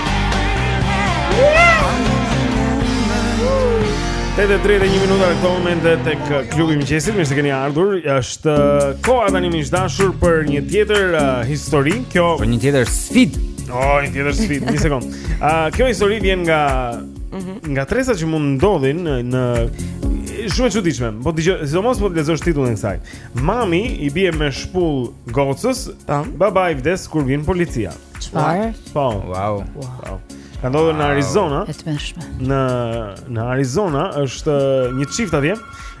Tetë e tre dhe një minuta në këto momente tek klubi i mëngjesit, mirë se keni ardhur është uh, koha tani miq të dashur për një tjetër uh, histori kjo... Për një tjetër sfidë O, oh, një tjetër sfidë, një sekond uh, Kjo histori vjen nga mhm. Nga tresa që mund të ndodhin në, në Shumë e çuditshme Po të gjë, sidomos po të lexosh titullin e kësaj Mami i bie me shpullë gocës Baba i vdes kur vjen policia Çfarë? Po. Wow. Wow. Ka ndodhur në Arizona. Në në Arizona është një çift atje.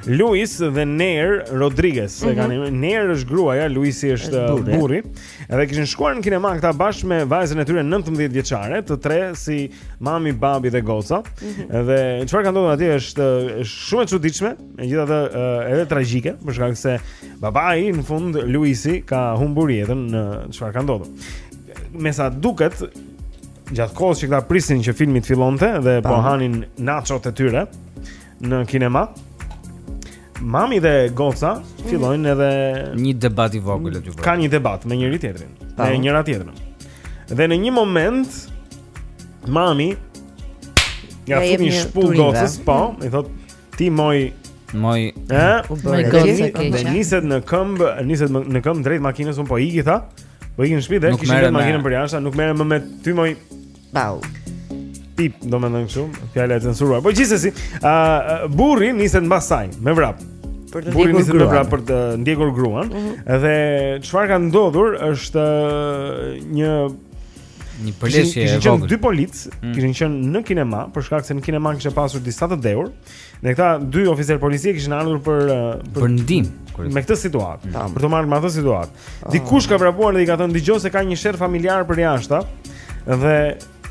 Luis dhe Nair Rodriguez, mm -hmm. e kanë mhm. Nair është gruaja, Luisi është burri. Edhe kishin shkuar në kinema këta bashkë me vajzën e tyre 19 vjeçare, të tre si mami, babi dhe goca. Mm -hmm. Dhe çfarë ka ndodhur atje është shumë e çuditshme. Megjithatë, edhe tragjike, për shkak se babai në fund Luisi ka humbur jetën në çfarë ka ndodhur. Me sa duket, gjatë kohës që këta prisnin që filmi të fillonte dhe po hanin nachot e tyre në kinema, mami dhe goca fillojnë edhe një debat i vogël aty. Ka një debat me njëri-tjetrin, me njëra-tjetrën. Dhe në një moment mami ia fut një shpullë gocës, po, i thot, Ti moj moj ë moj gocë ke. Dhe niset në këmbë, niset në këmbë drejt makinës unë po iki tha. Po iki në shtëpi dhe kishin vetë makinën përjashta, nuk merrem më me ty moj. Bau. Pip, domethënë shumë, fjala e censuruar. Po gjithsesi, ë uh, burri niset mbas saj me vrap. Për të burri niset me vrap për të ndjekur gruan. Uh mhm. -huh. Dhe çfarë ka ndodhur është një Një përleshje e vogël. Kishin qenë dy policë, mm. kishin qenë në kinema për shkak se në kinema kishte pasur disa të dehur. Dhe këta dy oficerë policie kishin ardhur për uh, për, për ndihmë me këtë situatë, mm. për t'u marrë me këtë situatë. Ah. Dikush ka vrapuar dhe i ka thënë dëgjo se ka një sherr familjar përjashta. Dhe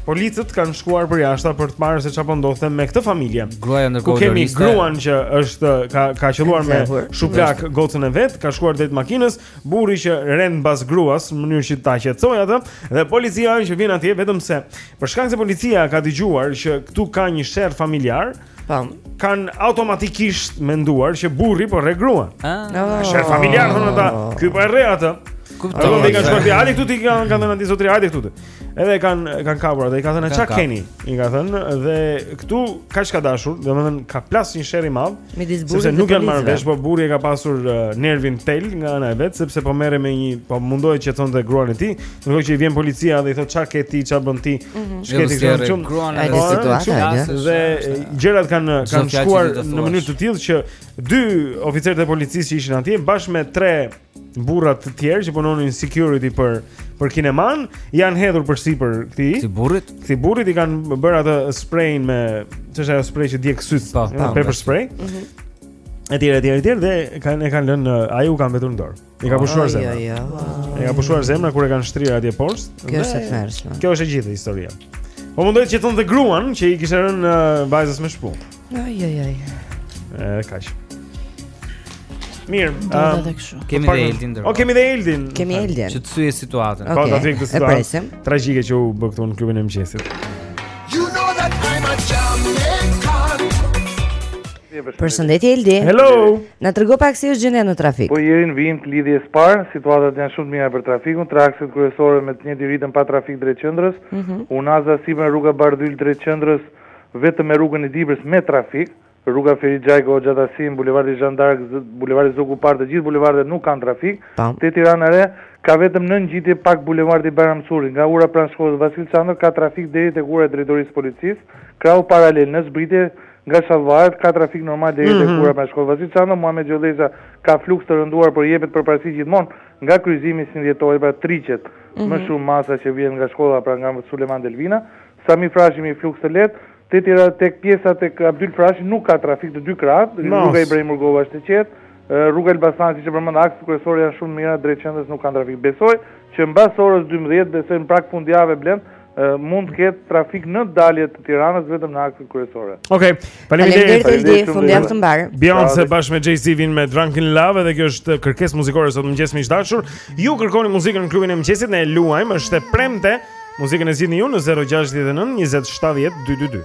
policët kanë shkuar përjashta për të parë se çfarë po ndodhte me këtë familje. Gruaja ndërkohë ku kemi gruan që është ka ka qëlluar me shuplakë gocën e vet, ka shkuar drejt makinës, Burri që rend mbas gruas në mënyrë që ta qetësojë atë dhe policia që vjen atje vetëm se për shkak se policia ka dëgjuar që këtu ka një sherr familjar, Pam. kanë automatikisht menduar që burri po rreh gruan. Ah, Oh. Sherr familjar thonë ata, ky po e rreh atë. Kuptoj. Kuptoj. Ai ka shkuar ti, hajde këtu ti i kanë kanë thënë aty zotri, hajde këtu ti. Edhe kanë kanë kapur atë, i ka thënë ça keni, i ka thënë dhe këtu kaq ka dashur, domethënë ka plas një sherr i madh. Midis burrit dhe sepse nuk janë marrë vesh, po burri e ka pasur uh, nervin tel nga ana e vet, sepse po merrej me një, po mundohej qetësonte gruan e tij, ndërkohë që i vjen policia dhe i thotë ça ke ti, ça bën ti, mhm. çka ti ke këtu. Gruan e tij situatë, dhe gjërat kanë kanë shkuar në mënyrë të tillë që dy oficerët e policisë që ishin atje bashkë me tre burra të tjerë që punonin security për për kineman janë hedhur përsipër këtij. Këtij burrit, këtij burrit i kanë bërë atë spray me ç'është ajo spray që djeg sytë, po, po, pepper po. spray. Ëh. Mhm. Etj etj etj dhe kanë e kanë lënë ai u ka mbetur në dorë. I ka pushuar zemra. Jo, jo. I ka pushuar zemra kur e kanë shtrirë atje poshtë. Kjo është e tmerrshme. Kjo është e gjithë historia. Po mundohej të qetësonte gruan që i kishte rënë vajzës me shpullë. Ai ai ai. Ëh, kaq. Mirë, kemi dhe Eldin ndërkohë. O, kemi dhe Eldin. Kemi Eldin. Që të thyejë situatën. Po, ta fikë të situatën. Tragjike që u bë këtu në klubin e mëngjesit. You know that I'm a Jamaican. Përshëndetje Eldi. Hello. Na trego pak si është gjendja në trafik. Po Jeri në vijim të lidhjes së parë, situatat janë shumë të mira për trafikun, akset kryesore me të njëjtin ritëm pa trafik drejt qendrës. Mm -hmm. Unaza sipër rruga Bardhyl drejt qendrës, Vetëm me rrugën e Dibrës me trafik, rruga Ferit Xhajko, Hoxha Tahsim, bulevardi Zhan Dark, bulevardi Zogu i Parë, të gjithë bulevardet nuk kanë trafik, te Tirana e Re ka vetëm në ngjitje pak bulevardi Bajram Curri, nga ura pranë shkollës Vasil Shanto ka trafik deri tek ura e drejtorisë së policisë, krahu paralel në zbritje nga Shallvaret ka trafik normal deri tek ura pranë shkollës Vasil Shanto, Muhamet Gjollesha ka fluks të rënduar por jepet përparësi gjithmonë nga kryqëzimi 21 Dhjetorit, pra tërhiqet më shumë masa që vjen nga shkolla pra nga Sulejman Delvina, Sami Frashëri me fluks të lehtë, te tjera tek pjesa tek Abdyl Frashëri nuk ka trafik të dy krahët, rruga Ibrahim Rugova është e qetë, rruga Elbasanit siç e përmenda akset kryesore janë shumë të mira drejt qendrës nuk kanë trafik. Besoj që mbas orës dymbëdhjetë besoj në prag fundjave, Blend mund të ketë trafik në dalje të Tiranës vetëm në akset kryesore. Okej. Faleminderit Eldi, fundjavë të mbarë. Beyoncé bashkë me Jay-Z vijnë me Drunk in Love dhe kjo është kërkesë muzikore sot në mëngjes miq të dashur. Ju kërkoni muzikën në klubin e mëngjesit, ne e luajmë, është e premte. Muzikën e zgjidhni ju në 069 20 70 222.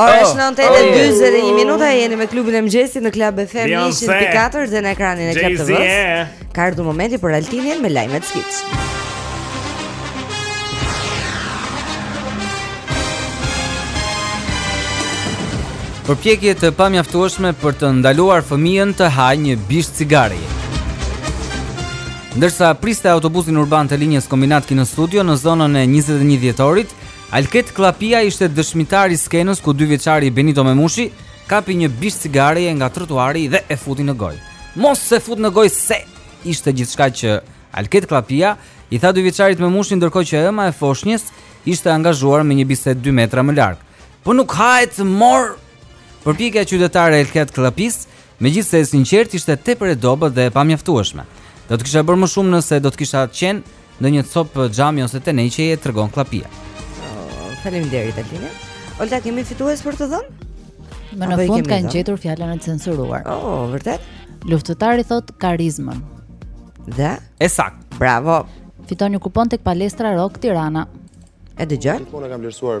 Ora është 9 e 41 minuta jeni me klubin e mëngjesit në Club FM 100.4 dhe në ekranin e Club TV. Ka ardhur momenti për Altinin me lajmet shkiç. Përpjekje të pamjaftueshme për të ndaluar fëmijën të hajë një bisht cigari. Ndërsa priste autobusin urban të linjës Kombinat Kinostudio në zonën e 21 dhjetorit, Alket Kllapia ishte dëshmitar i skenës ku dy vjeçari Benito Memushi kapi një bisht cigareje nga trotuari dhe e futi në gojë. Mos se fut në gojë se ishte gjithçka që Alket Kllapia i tha dy vjeçarit Memushi ndërkohë që ëma e foshnjës ishte angazhuar me një bisedë 2 metra më larg. Po nuk hahet mor përpjekja qytetare e Alket Kllapisë Megjithëse e sinqertë ishte tepër e dobët dhe e pamjaftueshme. Do të kisha bërë më shumë nëse do të kisha qenë ndonjë copë xhami ose teneqeje tregon Kllapia. Oh, faleminderit Altini. Olta kemi fitues për të dhënë? Më në fund kanë gjetur fjalën e censuruar. Oh, vërtet? Luftëtari thotë karizmën. Dhe? E saktë. Bravo. Fiton një kupon tek Palestra Rock Tirana. E dëgjoj. Kupon e kam vlerësuar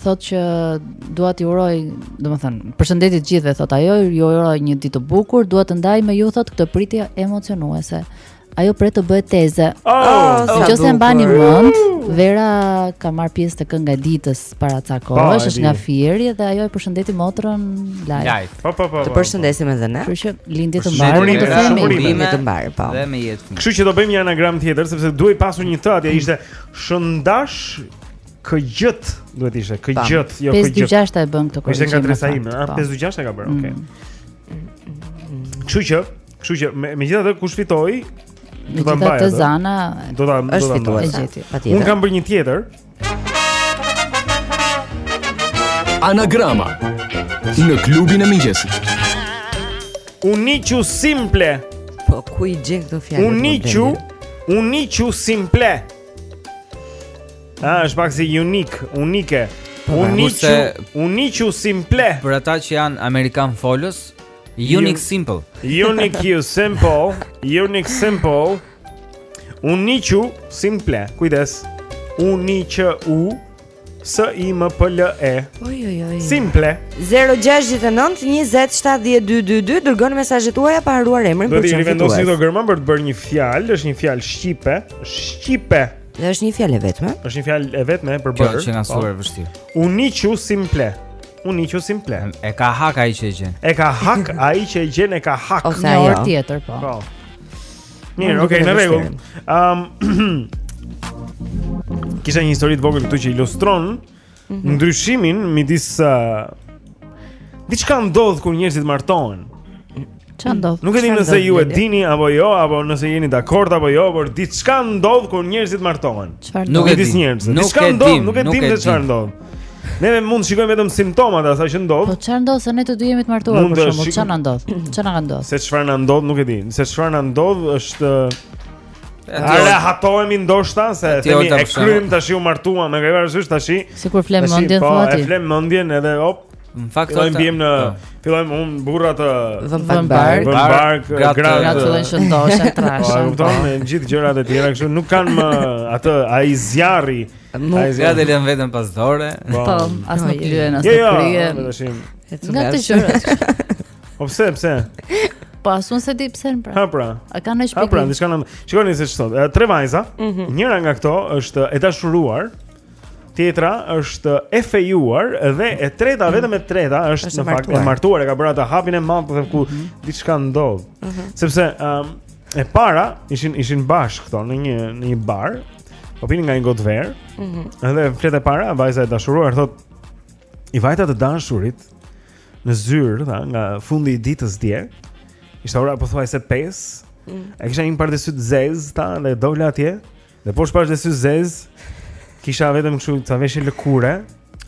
thotë që dua t'ju uroj, domethënë, përshëndetje të gjithëve, thotë ajo, ju uroj një ditë të bukur, dua të ndaj me ju thotë këtë pritje emocionuese. Ajo pret të bëhet teze. Oh, oh, oh, nëse e mbani mend, Vera ka marrë pjesë te kënga e ditës para ca po, kohësh, është nga Fieri dhe ajo e përshëndeti motrën live. Po, po, po. Të po, përshëndesim edhe ne. Kështu që lindje të mbarë, të themi lindje të mbarë, po. Dhe me jetë. Kështu që do bëjmë një anagram tjetër sepse duhet pasur një thotë ja ishte shëndash Këgjët, duhet ishte, këgjët, jo këgjët. 526 e bën këtë korrigim. Ishte nga dresa ime, a 526 e ka bërë, okay. Mm. Kështu që, kështu që megjithatë kush fitoi, do ta mbajë. Të zana. Do ta do ta mbajë. Unë kam bërë një tjetër. Anagrama në klubin e mëngjesit. Uniqu simple. Po ku i gjen këto fjalë? Uniqu, uniqu simple. A, është pak si unik, unike. Po, pra, uniqu, uniqu simple. Për ata që janë amerikan folës, unique simple. Uniku simple, unique simple. Uniqu simple. Kujdes. Uniqu S I M P L E. Oj oj oj. Simple. 069 20 70 222 dërgoni mesazhet tuaja pa harruar emrin për çfarë. Do të vendosim të gërmën për të bërë një fjalë, është një fjalë shqipe, shqipe. Dhe është një fjalë e vetme. Është një fjalë e vetme e përbërë. Kjo që na super po. vështirë. Uniqu simple. Uniqu simple. E ka hak ai që e gjen. E ka hak ai që e gjen e ka hak. Ose një orë tjetër po. Po. Mirë, okay, në rregull. Ëm Kisha një histori të vogël këtu që ilustron Mhm. ndryshimin midis uh, diçka ndodh kur njerëzit martohen. Çfarë ndodh? Nuk e dim nëse ju e dini apo jo, apo nëse jeni dakord apo jo, por diçka ndodh kur njerëzit martohen. Çfarë ndodh? Nuk e di njerëzit. Diçka ndodh, nuk e dim se çfarë ndodh. Ne mund të shikojmë vetëm simptomat e asaj që ndodh. Po çfarë ndodh se ne të dy jemi të martuar për shkak të çfarë na ndodh? Çfarë na ka ndodh? Se çfarë na ndodh nuk e di. Se çfarë na ndodh është A lëshohemi ndoshta se themi e kryem tashi u martuam më ke parasysh tashi. Sikur flemë mendjen po, thua ti. Po, flemë mendjen edhe hop. Në fakt do të biem në po. fillojmë ne burrat vëmë bark, vëmë bark, gratë shëndoshen, trashen. Po, kupton e gjithë gjërat e tjera kështu nuk ka më atë, ai zjarri. Ai zjarri, lënë veten pas dore. Po, po as nuk lyen as jo, jo, të kryen. Nga të gjërat. Po pse, pse? Po as unë s'e di pse pra. Ha pra. A ka ndonjë shpjegim? Ha pra, diçka në. Shikoni se ç'thotë. Tre vajza, mm -hmm. njëra nga këto është e dashuruar, tjetra është e fejuar dhe e treta vetëm e treta është, është në fakt e martuar, e ka bërë atë hapin e madh dhe ku mm -hmm. diçka ndodh. Mm -hmm. Sepse ëm um, e para ishin ishin bashkë këto në një në një bar. Po pinin nga një gotë verë. Mm -hmm. Edhe flet e para, vajza e dashuruar thotë i vajta të dashurit në zyrë, tha, nga fundi i ditës dje. Ishte ora pothuajse 5. Mm. E kisha një pardesy të zezë, tha, dhe dola atje. Dhe poshtë pardesysë së zezë. Kisha vetëm kështu ca veshje lëkure.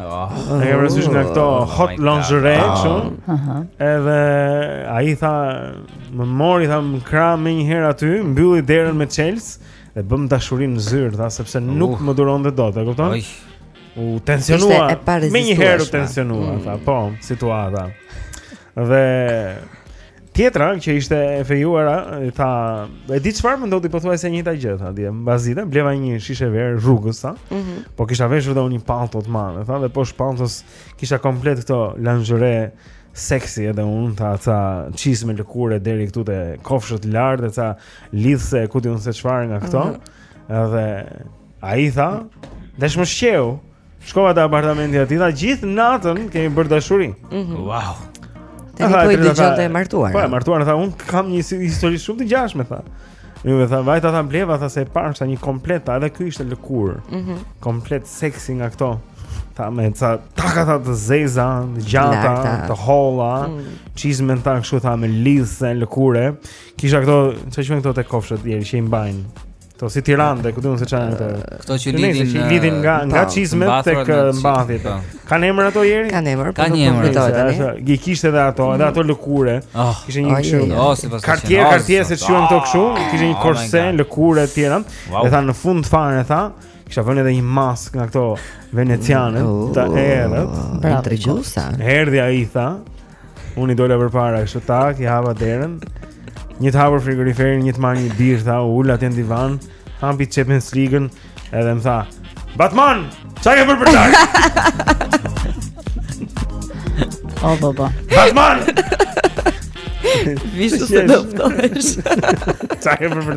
Oh, e ke parasysh nga këto oh, hot lingerie ah. kështu. Ëh. Uh -huh. Edhe ai tha, më mori tha në krah menjëherë aty, mbylli derën me çelës dhe bëmë dashuri në zyrë, tha sepse uh. nuk më duronte dot, e kupton? Oj. U tensionua. Menjëherë u tensionua, mm. tha, po, situata. Dhe tjetra që ishte e fejuara, i tha, e di çfarë më ndodhi pothuajse e njëjta gjë, tha, dhe mbasdite bleva një shishe verë rrugës, tha. Mm -hmm. Po kisha veshur dhe unë një pallto të madhe, tha, dhe poshtë palltos kisha komplet këto lingerie seksi edhe unë, tha, ca çizme lëkure deri këtu te kofshët lart, ca lidhëse ku di unë se çfarë nga këto. Mm -hmm. Edhe Ai, tha, desh më shqeu, shkova te apartamentin e tij, tha gjithë natën kemi bërë dashuri. Mm -hmm. Wow! Tani po i dëgjonte e martuara. Po e martuara, tha, unë kam një histori shumë të ngjashme, tha. Unë, tha, vajta tha bleva, tha se e parë sa një komplet, tha edhe ky ishte lëkurë. Mm -hmm. Komplet seksi nga këto. Tha me ca taka, tha të zeza, të gjata, Të larta. të holla, mm -hmm. çizme në ta kështu, tha me lidhëse lëkure. Kisha këto, çfarë quhen këto te kofshët, jeri që i mbajnë Këto si tiranta, ku di unë se çfarë janë këto. Këto që lidhin që lidhin nga nga po, çizmet tek mbathjet. Po. Kanë emër ato ieri? Kanë emër, po nuk më kujtohet tani. I kishte edhe ato, edhe ato lëkure. Ah. Kishte një kështu. Oh, sipas. Kartier, kartier se ç'quhen këto kështu, ah, kishte një oh korse lëkure të tjera. E tha në fund fare tha, kisha vënë edhe një maskë nga këto veneciane, oh, të errët. Bravo, Gjusa. Erdhi ai tha, Unë i dola përpara, kështu tak, i hapa derën Një të hapur frigoriferin, një të marrë një birë, tha, u ul atje në divan hapi Champions Ligën, edhe më tha Batman, ça ke bër për dark? O, oh, po, po Batman! Vishë të dëftojsh Ça ke bër për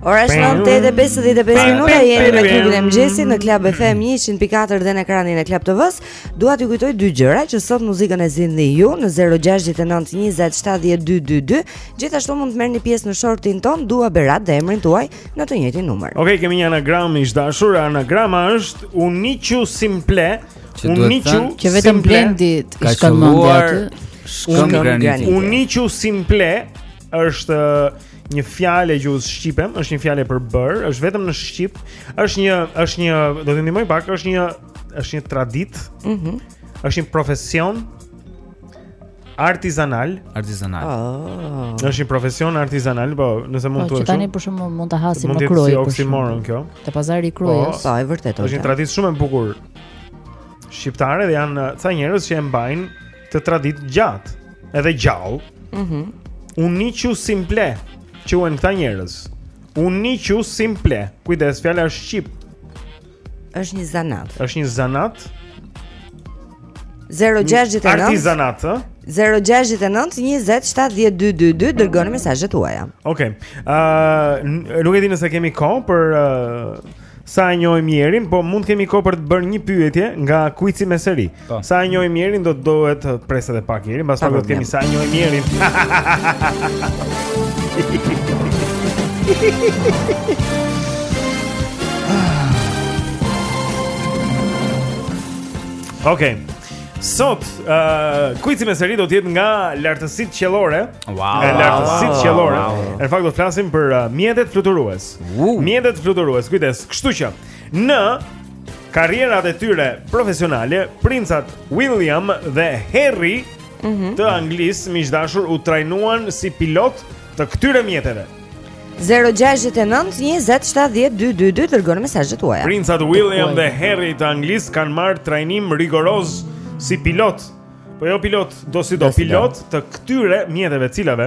Ora është 9:55 minuta jemi me klubin e mëngjesit në Club FM 104 dhe në ekranin e Club TV-s. Dua t'ju kujtoj dy gjëra që sot muzikën e zgjidhni ju në 0692070222. Gjithashtu mund të merrni pjesë në shortin tonë Dua Berat dhe emrin tuaj në të njëjtin numër. Okej, okay, kemi një anagram miq të dashur. Anagrama është Uniqu Simple. Që do të thotë që vetëm Blendit i shkon mendja aty. Shkon granit. Uniqu simple është një fjalë që shqipe, është një fjalë e përbërë, është vetëm në shqip, është një është një, do të ndihmoj pak, është një është një traditë. Mhm. Mm është një profesion. artizanal. Artizanal. Oh. Është një profesion artizanal, po nëse mund po, të thuash. Po tani për shembull mund ta hasim në Krujë. Mund si oksimoron kjo. Te pazari i Krujës. Po, sa e vërtetë. Është një traditë shumë e bukur shqiptare dhe janë uh, ca njerëz që e mbajnë këtë traditë gjatë, edhe gjallë. Mhm. Mm Uniqu simple quhen këta njerëz. Uniqu simple. Kujdes, fjala është shqip. Është një zanat. Është një zanat. 069 Artizanat, ë? 0692070222 dërgoni mesazhet tuaja. Okej. Okay. Ëh, uh, nuk e di nëse kemi kohë për uh, sa e njohim Jerin, po mund të kemi kohë për të bërë një pyetje nga kuici me seri. Po. Sa e njohim Jerin do të duhet të presë edhe pak Jeri, pastaj do të kemi sa e njohim Jerin. Okej. Okay. Sot, uh, kuici me seri do të jetë nga lartësitë qiellore wow, Nga lartësitë wow, qiellore wow, wow. Në fakt do të flasim për uh, mjetet fluturuese uh. Mjetet fluturuese, kujdes, kështu që Në karrierat e tyre profesionale, princat William dhe Harry mm -hmm. të Anglisë miq të dashur u trajnuan si pilotë të këtyre mjeteve. 0692070222 Dërgoni mesazhet tuaja Princat William dhe Harry të Anglisë Kanë marrë trajnim rigoroz Si pilotë Po jo pilotë dosido Pilotë të këtyre mjeteve të cilave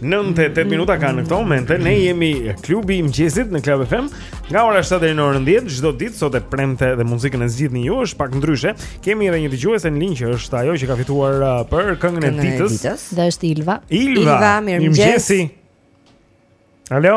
9:08 minuta ka në këto momente. Ne jemi klubi i mëngjesit në Club FM. Nga ora 7 deri në orën 10 çdo ditë sot e premte dhe muzikën e zgjidhni ju është pak ndryshe. Kemi edhe një dëgjuese në linjë që është ajo që ka fituar uh, për këngën e ditës. Dhe është Ilva. Ilva, mirëmëngjes. Alo.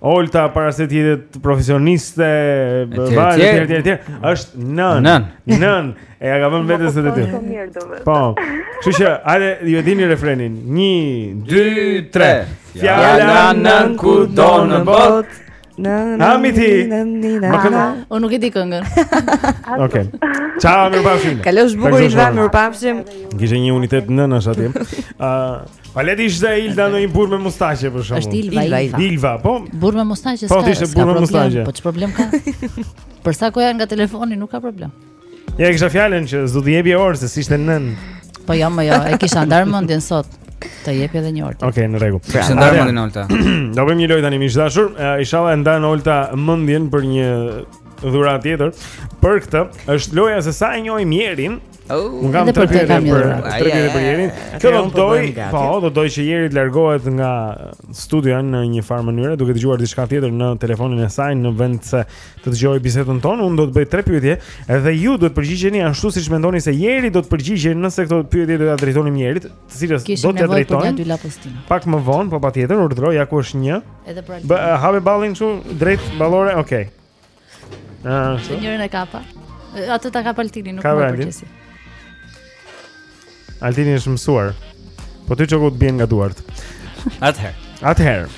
Olta para se të jetë profesioniste, vajzë etj etj, është nënë. Nënë. Nënë. E ia ka vënë vetes një detyrë. Po, po, po. Kështu që, hajde, ju e dini refrenin. 1 2 3. Fjala nënë kudo në botë. Nënë. Amiti. Ma kanë. Unë nuk e di këngën. Okej. Ciao, mirupafshim. Kalofsh bukur i dha, mirupafshim. Kishte një unitet nënash atje. Ëh. Pa le të ishte Ilda ndonjë burrë me mustaqe për shembull. Është Ilva, Ilva, Ilva. Ilva, po. Burrë me mustaqe po, s'ka. Po, ishte burrë me mustaqe. Po ç'problem problem ka? Për sa kohë janë nga telefoni nuk ka problem. Ja e kisha fjalën që s'do t'i jepje orë se s'ishte nënë. Po jo, më jo, e kisha ndarë mendjen sot. Të jepja dhe një orë. Okej, okay, në rregull. Pra, e kisha ndarë mendjen Olta. Do bëjmë një lojë tani miq të dashur. Ishalla e ndan Olta mendjen për një dhuratë tjetër. Për këtë është loja se sa e njohim Jerin Oh, unë kam tre pyetje për tre pyetje për Jerin. Kjo do të doj, po, do doj që Jeri të largohet nga studioja në një farë mënyre, duke dëgjuar diçka tjetër në telefonin e saj në vend se të dëgjojë bisedën tonë. Unë do të bëj tre pyetje dhe ju duhet të përgjigjeni ashtu siç mendoni se Jeri do të përgjigjej nëse këto pyetje do t'ia drejtonim Jerit, të cilës do t'ia drejtojmë. Pak më vonë, po patjetër, urdhëroja ku është një. Edhe për. Hape ballin këtu drejt ballore. Okej. Okay. Ah, të njërën e kapa. Atë ta kapa Altini, nuk më përqesh. Altini është mësuar. Po ty ç'u bë që të bien nga duart. Atëherë. Atëherë.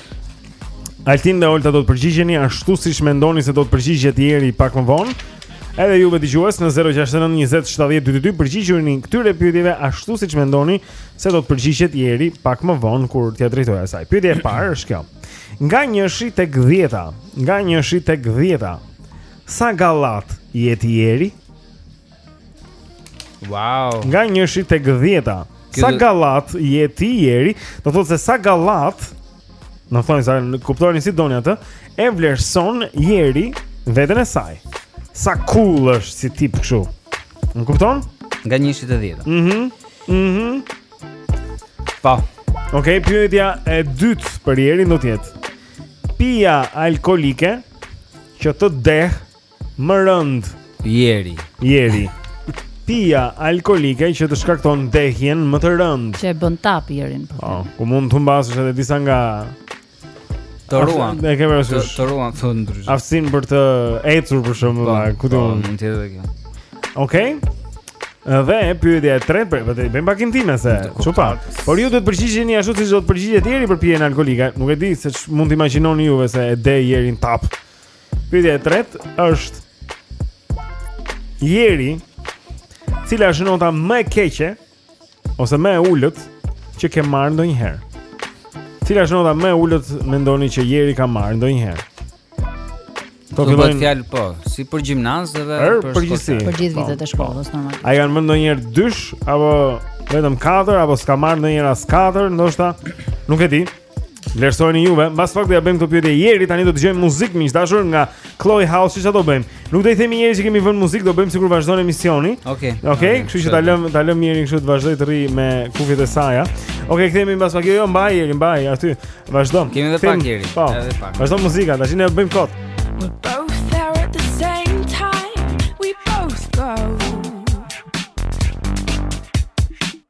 Altin dhe Olta do të përgjigjeni ashtu siç mendoni se do të përgjigjet Jeri pak më vonë. Edhe juve dëgjues në 069 20 70 222 përgjigjuni këtyre pyetjeve ashtu siç mendoni se do të përgjigjet Jeri pak më vonë kur t'ia drejtoj asaj. Pyetja e parë është kjo. Nga njëshi tek dhjeta, nga njëshi tek dhjeta. Sa gallat je ti Jeri? Wow. Nga njëshi tek dhjeta. Sa gallat je ti Jeri? Do të thotë se sa gallat, domethënë se kuptojeni si doni atë, e vlerëson Jeri veten e saj. Sa cool është si tip kështu. Më kupton? Nga njëshi te dhjeta. Mhm. Mm mhm. Mm Po. Okej, okay, pyetja e dytë për Jerin do të jetë. Pija alkoolike që të deh më rëndë, Jeri. Jeri. Pija alkoolike që të shkakton dehjen më të rëndë. Që e bën tapë Jerin. Po, oh, ku mund të humbasësh edhe disa nga Të ruan. Ne kemi rësush. Të ruan thonë ndryshe. Aftësinë për të ecur për shembull, po, ku do po, të mund të jetë kjo. Okej. Dhe pyetja e tretë për vetë bëhen pak intime se ç'u pa. Por ju duhet të përgjigjeni ashtu siç do të përgjigjet Jeri për pijen alkoolike. Nuk e di se ç'mund të imagjinoni juve se e deh Jerin tapë. Pyetja e tretë është Jeri, cila është nota më e keqe ose më e ulët që ke marrë ndonjëherë. Cila është nota më e ulët mendoni që Jeri ka marrë ndonjëherë? Po do të fjalë po, si për gjimnaz edhe për shkollë. Për gjithë për gjithë po, vitet e po. shkollës normal. A ka marrë ndonjëherë dysh apo vetëm katër apo s'ka marrë ndonjëherë as katër, ndoshta nuk e di. Vlerësojeni juve. Mbas pak do ja bëjmë këto pyetje Jerit, tani do të dëgjojmë muzikë miq të dashur nga Chloe House, si çfarë do bëjmë? Nuk do i themi Jerit që kemi vënë muzikë, do bëjmë sikur vazhdon emisioni. Okej. Okay. Okej, okay? kështu që ta lëm ta lëm Jerin kështu të vazhdojë të rri me kufjet e saja. Okej, okay, kthehemi mbas pak. Jo, jo, mbaji Jeri, mbaji aty. Vazhdon. Kemi edhe pak Jeri. Po. Edhe pak. Vazhdon muzika, tash ne bëjmë kot. We're both there at the same time. We both go.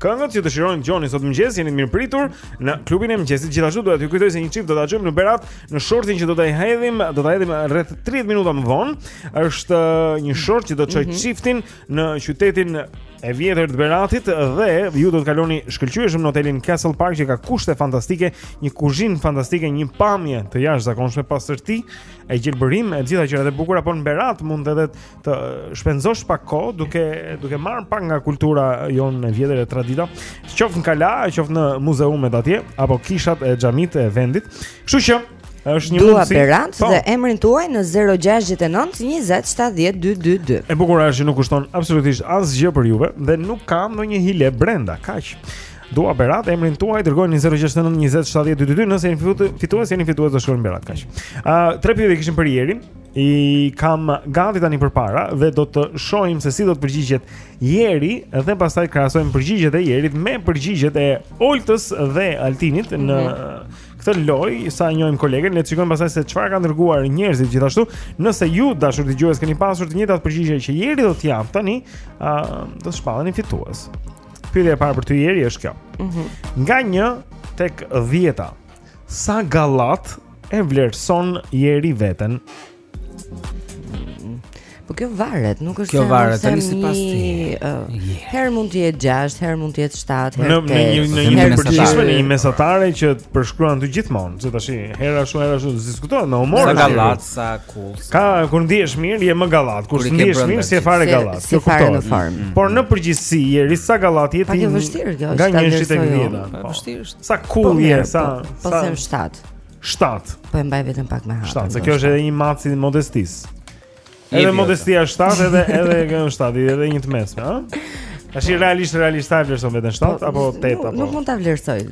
Këngët që dëshironi të dëgjoni sot në mëngjes jeni të mirëpritur në klubin e mëngjesit. Gjithashtu do t'ju kujtoj se një çift do ta çojmë në Berat në shortin që do ta hedhim, do ta hedhim rreth 30 minuta më vonë. Është uh, një short që do të çojë mhm. çiftin mm -hmm. në qytetin e vjetër të Beratit dhe ju do të kaloni shkëlqyeshëm në hotelin Castle Park që ka kushte fantastike, një kuzhinë fantastike, një pamje të jashtëzakonshme pastërti, e gjelbërim, e gjitha gjërat e bukura, por në Berat mund edhe të shpenzosh pak kohë duke duke marrë pak nga kultura jonë e vjetër e tradita, qoftë në kala, qoftë në muzeumet atje apo kishat e xhamitë e vendit. Kështu që është një mundësi. Dua Berat po. dhe emrin tuaj në 069 20 70 222. E bukura është që nuk kushton absolutisht asgjë për juve dhe nuk ka ndonjë hile brenda, kaq. Dua Berat, emrin tuaj dërgojeni në 069 20 70 222 nëse jeni fitues, jeni fitues do shkruani Berat kaq. Ë, uh, tre pyetje kishim për Jerin. I kam gati tani përpara dhe do të shohim se si do të përgjigjet Jeri dhe pastaj krahasojmë përgjigjet e Jerit me përgjigjet e Oltës dhe Altinit mm -hmm. në mhm këtë lojë sa e njohim kolegen, le të shikojmë pastaj se çfarë kanë dërguar njerëzit gjithashtu. Nëse ju të dashur dëgjues keni pasur të njëjtat përgjigje që Jeri do të japë tani, ë uh, do të shpalleni fitues. Pyetja e parë për ty Jeri është kjo. Mhm. Mm nga 1 tek 10 Sa gallat e vlerëson Jeri veten? Po kjo varet, nuk është kjo varet, tani sipas teje. Herë mund të jetë 6, herë mund të jetë 7, herë 8. Në një në një përgjithësi në një mesatare që të përshkruan ty gjithmonë, se tash herë ashtu herë ashtu diskutohet me humor. Sa gallat, sa cool. Ka kur ndihesh mirë, je më gallat, kur s'ndihesh mirë, s'je fare gallat. Kjo kuptohet. Mm. Por në përgjithësi Jeri sa gallat je ti. Është vështirë kjo, është vështirë. Është vështirë. Sa cool po, je, sa po, po sa. Po them 7. 7. Po e mbaj veten pak më hapur. 7, se kjo është edhe një masë e modestisë. Edhe modestia është 7, edhe edhe kjo është 7, edhe një të mesme, ha? Tash realisht realisht e vlerëson veten 7 po, apo 8 apo. Nuk mund ta vlerësoj.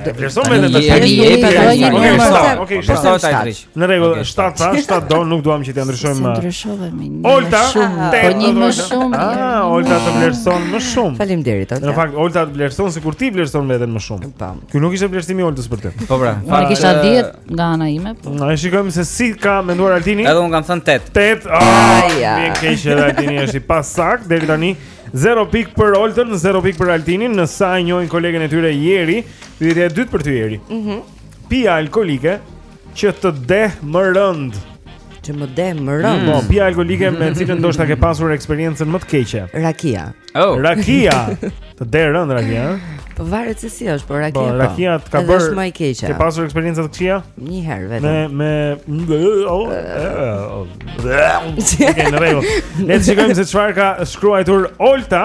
Vlerëson veten 7. Okej, okej, okej. Okej, okej. Në rregull, okay, shtat pra, shtat do, nuk duam që t'ja ndryshojmë. E ndryshove më një Olta, shumë, po një më shumë. Ah, Olta të vlerëson më shumë. Faleminderit, Olta. Në fakt Olta të vlerëson sikur ti vlerëson veten më shumë. Po. Ky nuk ishte vlerësimi i Oltës për ty. Po pra. Unë kisha 10 nga ana ime. Po. Ta shikojmë se si ka menduar Altini. Edhe unë kam thënë 8. 8. Ah, Mirë që edhe Altini është i pasaktë deri tani. 0 pikë për Oltën, 0 pikë për Altinin, në sa e njohin kolegen e tyre Jeri, pyetja e dytë për ty Jeri. Mhm. Mm pija alkolike që të deh më rëndë. Që më deh më rëndë. Mm. Po, mm. pija alkolike me cilën ndoshta ke pasur eksperiencën më të keqe. Rakia. Oh. Rakia. Të deh rëndë rakia, ëh. Po varet se si është, por rakia. Po, po. rakia të ka bërë. Është më e keqja. Ke pasur eksperiencë të këqija? Një herë vetëm. Me me oh, oh, oh. Okej, në rregull. Le të shikojmë se çfarë ka shkruajtur Olta.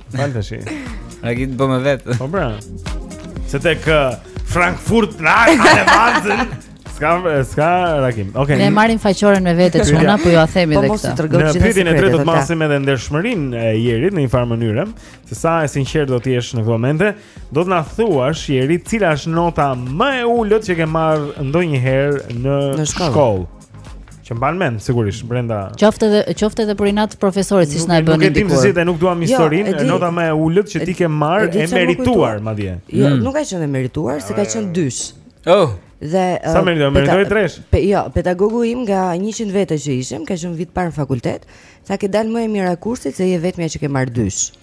Fal tash. Ai gjet bë më vet. Po pra. Se tek uh, Frankfurt na kanë vazhdën. S'ka s'ka raki. Okej. Okay. Ne marrim pagurin me vete çuna, po jua themi po, edhe këtë. Po mos i Në pyetjen e tretë do të masim edhe ndershmërinë e Jerit në një farë mënyre, se sa e sinqertë do të jesh në këto momente, do të na thuash Jeri cila është nota më e ulët që ke marrë ndonjëherë në, në shkollë. Që mban mend sigurisht brenda. Qoftë edhe qoftë edhe për inat të profesorit siç na e bënë. Nuk e dim se si dhe nuk duam jo, historinë, jo, nota më e ulët që ti ke marrë e merituar madje. Jo, mm. nuk ka qenë e merituar, se ka qenë dysh. Oh. Dhe Sa uh, meritoje? Meritoja tresh. Pe, jo, pedagogu im nga 100 vete që ishim, ka qenë vit i parë në fakultet, tha ke dalë më e mira e kursit se je vetmja që ke marrë dysh.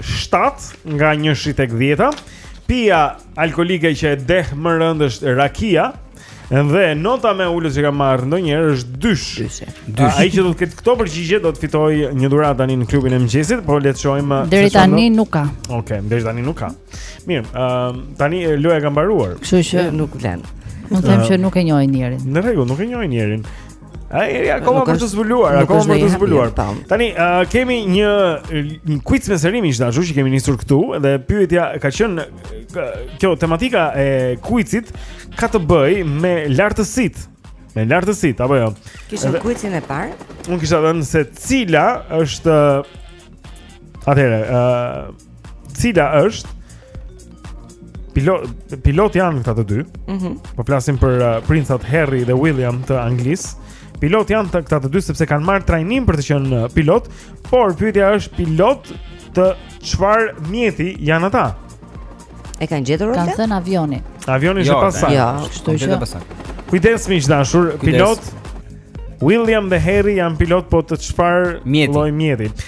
7 nga 1-shi tek 10-a. Pija alkolike që e deh më rëndë është rakia. Dhe nota më e ulët që ka marrë ndonjëherë është dysh. Dysh. Ai që do të ketë këto përgjigje do të fitojë një dhuratë tani në klubin e mëngjesit, por le të shohim. Uh, deri tani nuk ka. Okej, okay, deri tani nuk ka. Mirë, ëm uh, tani uh, loja ka mbaruar. Kështu që nuk vlen. Mund të them uh, që nuk e njohin Jerin. Në rregull, nuk e njohin Jerin. Ah Jeri akoma për të zbuluar, akoma për të zbuluar. Po. Tani uh, kemi një një quiz me seri miq të dashur që kemi nisur këtu dhe pyetja ka qenë kjo tematika e quizit ka të bëjë me lartësitë. Me lartësitë apo jo? Kishim quizin e parë. Unë kisha thënë se cila është Atëherë, ë uh, cila është pilot pilotë janë këta të dy. Mhm. Mm po flasim për uh, princat Harry dhe William të Anglisë. Pilotë janë të, këta të dy sepse kanë marrë trajnim për të qenë uh, pilotë, por pyetja është pilotë të çfarë mjeti janë ata? E kanë gjetur ata? Kanë thënë avioni. Avioni është jo, pasaktë. Jo, kështu që. Kujdes miq të dashur, pilotë William dhe Harry janë pilotë po të çfarë lloj mjeti.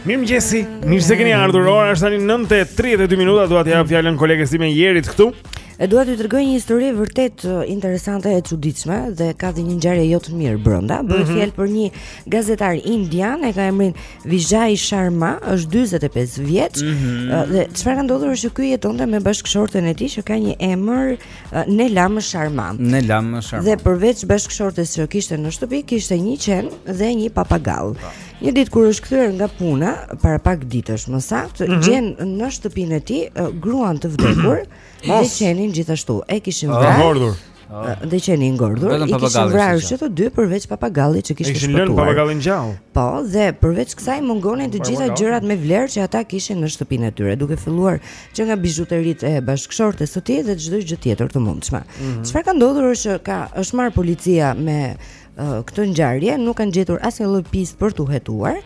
Mirëmëngjesi, mirë se keni ardhur, ora është tani 9.32 minuta, dua t'ia jap fjalën koleges time Jerit këtu. E dua t'ju tregoj një histori vërtet uh, interesante e çuditshme dhe ka dhe një ngjarje jo të mirë brenda. Bëhet mm -hmm. fjalë për një gazetar indian, e ka emrin Vijay Sharma është 45 vjeç mm -hmm. dhe çfarë ka ndodhur është që ky jetonte me bashkëshorten e tij që ka një emër Nelam Sharma. Nelam Sharma. Dhe përveç bashkëshortes që kishte në shtëpi, kishte një qen dhe një papagall. Pa. Po. Një ditë kur është kthyer nga puna, para pak ditësh më saktë, mm -hmm. gjen në shtëpinë e tij gruan të vdekur dhe qenin gjithashtu. E kishin vrarë. Oh. Dhe qenin ngordhur, i kishin vrarë që të dy përveç papagallit që kishte shpëtuar. E kishin lënë papagallin gjallë. Po, dhe përveç kësaj mungonin të gjitha gjërat me vlerë që ata kishin në shtëpinë e tyre, duke filluar që nga bizhuteritë e bashkëshortes së tij dhe çdo gjë tjetër të mundshme. Mhm. Çfarë mm -hmm. ka ndodhur është që ka është marrë policia me uh, këtë ngjarje, nuk kanë gjetur asnjë lloj pistë për t'u hetuar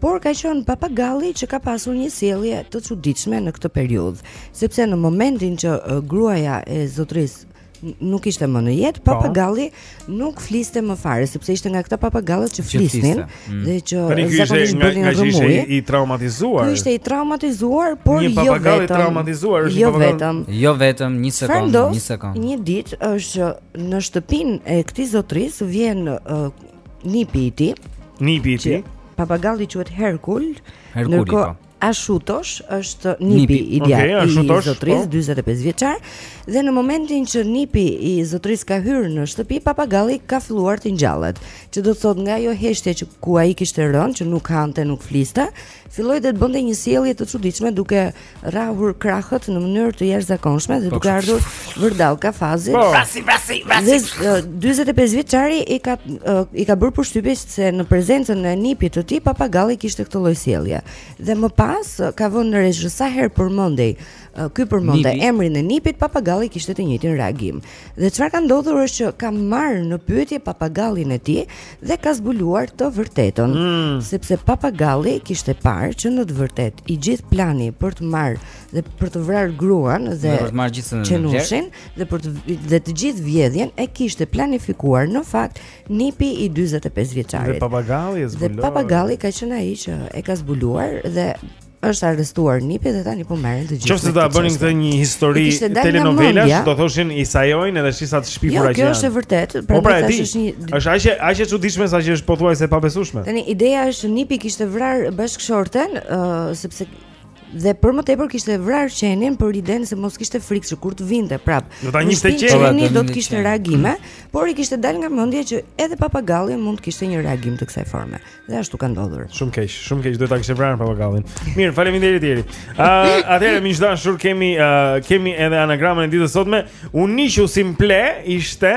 por ka qenë papagalli që ka pasur një sjellje të çuditshme në këtë periudhë, sepse në momentin që gruaja e zotërisë nuk ishte më në jetë, po. papagalli nuk fliste më fare, sepse ishte nga këta papagallë që flisnin mm. dhe që zakonisht bënin rrëmujë. Ai ishte i traumatizuar. Ai ishte i traumatizuar, por jo vetëm. Një papagall i traumatizuar është jo vetëm. Jo vetëm një sekond, një sekond. Një ditë është në shtëpinë e këtij zotërisë vjen uh, nipi i tij. Nipi i tij. Papagalli quhet Herkul. Herkul. Po. Ashutosh është nipi i djalit okay, i po. zotërisë 45 vjeçar dhe në momentin që nipi i zotërisë ka hyrë në shtëpi papagalli ka filluar të ngjallet që do të thotë nga ajo heshtje që ku ai kishte rënë që nuk hante nuk fliste filloi të bënte një sjellje të çuditshme duke rrahur krahët në mënyrë të jashtëzakonshme dhe po, duke ardhur vërdall kafazit po. vrasi vrasi vrasi 45 vjeçari i ka i ka bërë përshtypje se në prezencën e nipit të tij papagalli kishte këtë lloj sjellje. Dhe më pas ka vënë re që sa herë përmendej ky përmendte emrin e nipit, papagalli kishte të njëjtin reagim. Dhe çfarë ka ndodhur është që ka marrë në pyetje papagallin e tij dhe ka zbuluar të vërtetën, mm. sepse papagalli kishte parë që në të vërtetë i gjithë plani për të marrë dhe për të vrarë gruan dhe për të marrë qenushin dhe për të dhe të gjithë vjedhjen e kishte planifikuar në fakt Nipi i 45 vjeçarit. Dhe papagalli e zbuloi. Dhe papagalli ka qenë ai që e ka zbuluar dhe është arrestuar nipi dhe tani po merren të gjithë. Qoftë se do ta bënin këtë një histori telenovelash, do thoshin i sajojnë edhe shi sa të shpifura jo, që. Jo, kjo është e vërtetë, pra, pra tash është një është aq aq e çuditshme saqë është pothuajse e pabesueshme. Tani ideja është nipi kishte vrarë bashkëshorten, ë sepse Dhe për më tepër kishte vrarë qenin për idenë se mos kishte frikë që kur të vinte prap. Do ta njihte qenin, do të kishte reagime, por i kishte dalë nga mendja që edhe papagalli mund të kishte një reagim të kësaj forme. Dhe ashtu ka ndodhur. Shumë keq, shumë keq, duhet ta kishte vrarë papagallin. Mirë, faleminderit Eri. Ë, atëherë miq të dashur, kemi uh, kemi edhe anagramën e ditës sotme Unishu Simple ishte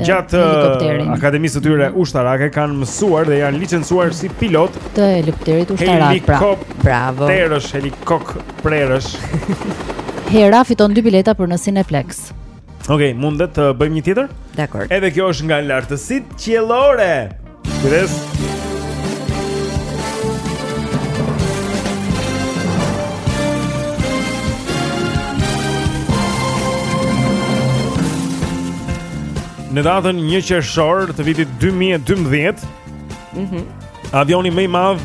Gjatë uh, akademisë së tyre ushtarake kanë mësuar dhe janë licencuar si pilotë të helikopterit ushtarak. Pra. Bravo. Terësh helikopterësh. Hera fiton dy bileta për në Cineplex. Okej, okay, mundet të bëjmë një tjetër? Dakor. Edhe kjo është nga lartësitë qiellore. Kujdes. Në datën 1 qershor të vitit 2012, mm -hmm. avioni më i madh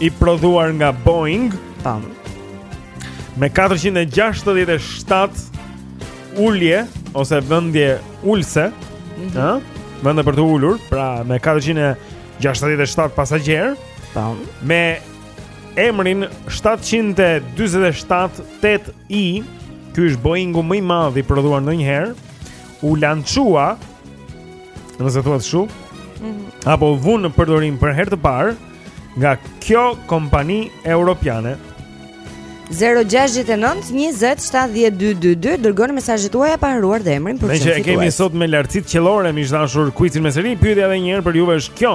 i prodhuar nga Boeing, tam, me 467 ulje ose vende ulëse, mm -hmm. ëh, vende për t'u ulur, pra me 467 pasagjerë, tam, me emrin 747-8i, ky është Boeingu më i madh i prodhuar ndonjëherë, u lançua, nëse thuhet kështu, mm -hmm. apo vu në përdorim për herë të parë nga kjo kompani europiane. 0-6-9-27-12-22 Dërgoni mesazhin tuaj pa harruar dhe emrin për të fituar. Meqë e kemi sot me lartësitë qiellore, miq të dashur, kuicin me seri. Pyetja edhe një herë për juve është kjo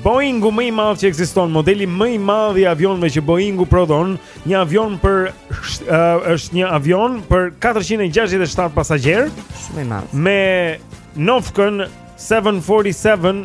Boeingu më i madh që ekziston, modeli më i madh i avionëve që Boeingu prodhon, një avion për uh, është një avion për 467 pasagjerë, shumë i madh. Me nofkën 747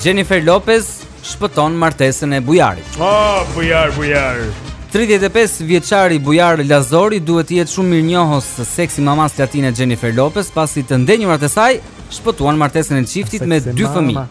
Jennifer Lopez shpëton martesën e Bujarit. Oh, Bujar, Bujar. 35 vjeçari Bujar Lazori duhet të jetë shumë mirënjohës seksi mamas latine Jennifer Lopez pasi të ndenjurat e saj shpëtuan martesën e çiftit me dy fëmijë.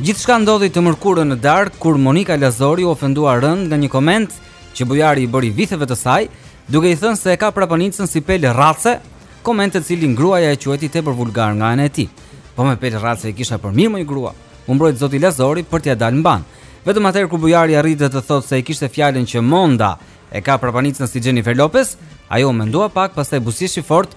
Gjithçka ndodhi të mërkurën në darkë kur Monika Lazori u ofendua rëndë nga një koment që Bujari i bëri vitheve të saj, duke i thënë se e ka prapanicën si pelë race, koment të cilin gruaja e quajti tepër vulgar nga ana e tij. Po me pelë race e kisha për mirë moj grua. U mbrojt kot zoti Lazori për t'ia dalë mbanë. Vetëm atëherë kur Bujari arriti të thotë se e kishte fjalën që Monda e ka prapanicën si Jennifer Lopez, ajo u mendua pak, pastaj buzëqeshi fort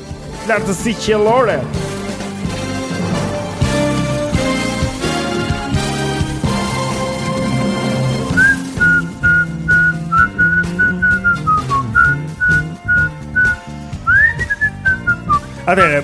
Lartësi qiellore. Atëherë,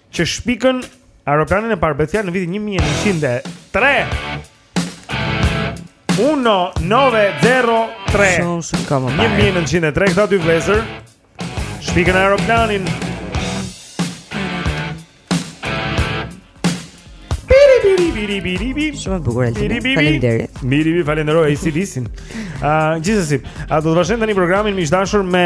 që shpikën aeroplanin e parë, be, thia, në vitin 1903. 1903. Shumë shumë kohë më parë. 1903 këta dy vlezër shpikën aeroplanin. Biri biri biri biri biri. Shumë e bukur Altin. Faleminderit. Biri biri falenderoj ACDC-n. Ah, uh, gjithsesi, a do të vazhdojmë tani programin miq të dashur me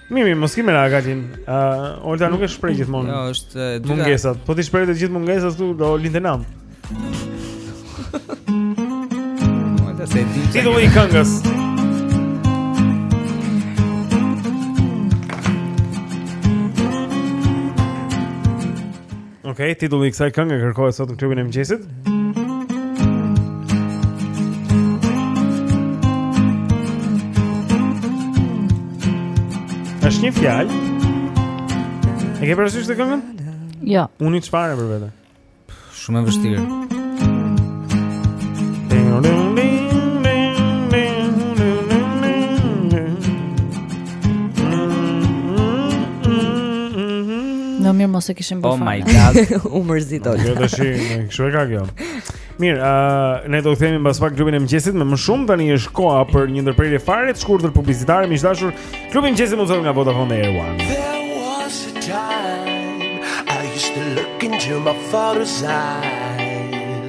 Mimi, mos kemi ra gatin. Ë, uh, Olta nuk e shpreh gjithmonë. Jo, është e dyta. Mungesat. Po t'i shprehte gjithë mungesat këtu do linte nam. Olta s'e di. Titulli i këngës. Okej, okay, titulli i kësaj kënge kërkohet sot në klubin e mëngjesit. Mm -hmm. është një fjalë. E ke parasysh ti këngën? Jo. Unë s'para për vete? Shumë e vështirë. Ding ding ding Më mirë mos e kishim bërë. Oh my god. U mërzit Olta. Kjo tashi kshu e ka kjo. Mirë, uh, ne do kthehemi mbas pak klubin e mëngjesit me më shumë tani është koha për një ndërprerje fare të shkurtër publicitare miq të dashur. Klubi i mëngjesit mundësuar nga Vodafone R1. There was a time I used to look into my father's eyes.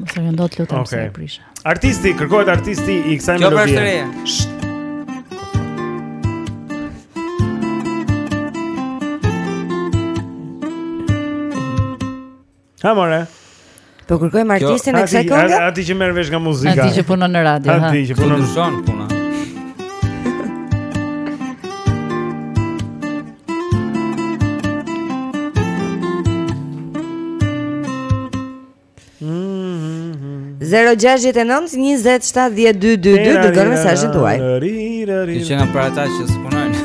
Mos e vendos të lutem okay. se e prisha. Artisti, kërkohet artisti i kësaj melodie. Kjo pra është reja. Ha more. Po kërkojmë artistin e kësaj kënge? A ti që merr vesh nga muzika. A ti që punon në radio. A ti që punon në son puna. 0-6-9-20-70-2-2-2 Dërgoni mesazhin tuaj Ti që nga për ata që së punojnë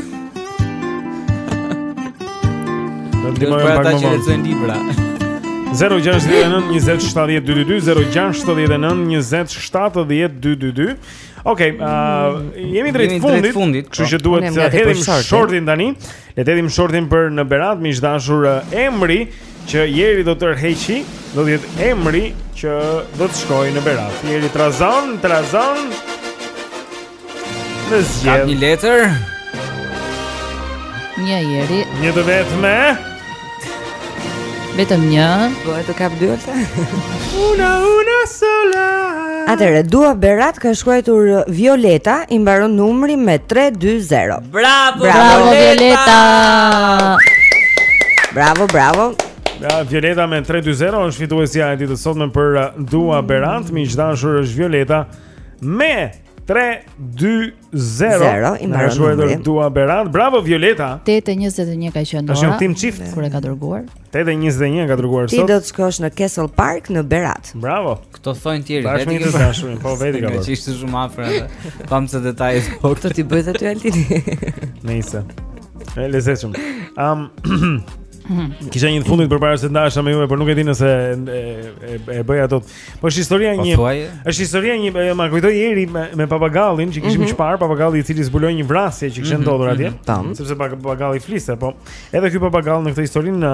Në të dimojnë për ata që e zënë libra 0-6-9-20-70-2-2-2 0-6-9-20-70-2-2-2 Ok, uh, jemi drejt fundit, fundit Kështu po. që duhet të hedhim shortin tani Le të hedhim shortin për në Berat Miq të dashur uh, emri Që jeri do të tërheqi, do të jetë emri që do të shkojë në Berat. Jeri trazon, trazon. Në zgjedh. Kap një letër. Një jeri. Një të vetme. Vetëm një. Po e të kap dy ose? Una una sola. Atëherë, dua Berat ka shkruar Violeta, i mbaron numri me 320. Bravo, bravo Violeta. Bravo, bravo. Ja, Violeta me 3-2-0 është fituesja e ditës së sotme për uh, Dua Berat, miq të dashur është Violeta me 3-2-0. Na ka shkruar Dua Berat. Bravo Violeta. 8-21 ka qenë. Është një tim çift kur e ka dërguar. 8:21 ka dërguar sot. Ti do të shkosh në Castle Park në Berat. Bravo. Kto thoin ti rreth. Bashkë me dashurin, po vetë ka. Ti ishte shumë afër atë. Kam të detajet. Po këtë ti bëj aty Altin. Nëse. Ne lezetshëm. Am Kisha një të fundit përpara se të ndahesha me juve, por nuk e di nëse e, e, e bëja ato. Po është historia po një. Është historia një, e, ma kujtoi Jeri me, me papagallin që kishim mm -hmm. çfarë, papagalli i cili zbuloi një vrasje që kishte mhm, ndodhur atje. Mm -hmm. Sepse papagalli fliste, po. Edhe ky papagall në këtë historinë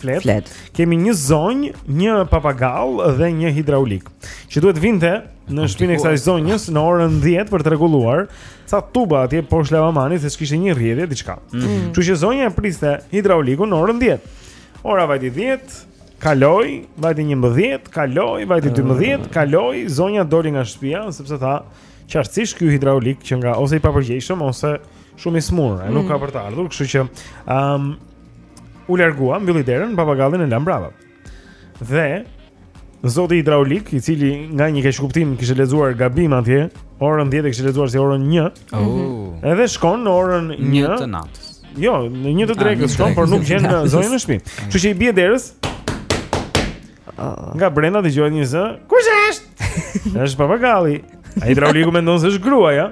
flet. Flet. Kemi një zonjë, një papagall dhe një hidraulik. Që duhet të vinte në shtëpinë e kësaj zonjës në orën 10 për të rregulluar ca tuba atje poshtë lavamanit, se kishte një rrjedhje diçka. Mm -hmm. Kështu që zonja e priste hidraulikun në orën 10. Ora vajti 10, kaloi, vajti 11, kaloi, vajti 12, kaloi, zonja doli nga shtëpia sepse tha, Qartësisht ky hidraulik qënka ose i papërgjegjshëm ose shumë i smur, ai nuk mm. ka për të ardhur, kështu që ëm u largua mbylli derën papagallin e la brenda. Dhe zoti hidraulik, i cili nga një keqkuptim kishte lexuar gabim atje, orën 10 e kishte lexuar si orën 1. Oh. Mhm. Edhe shkon në orën 1 të natës. Jo, në 1 të ah, drekës shkon, por nuk gjen zonjën në shtëpi. Kështu që i bie derës. Nga brenda dëgjohet një zë. Kush është? Është papagalli. Ai hidrauliku mendon se është gruaja.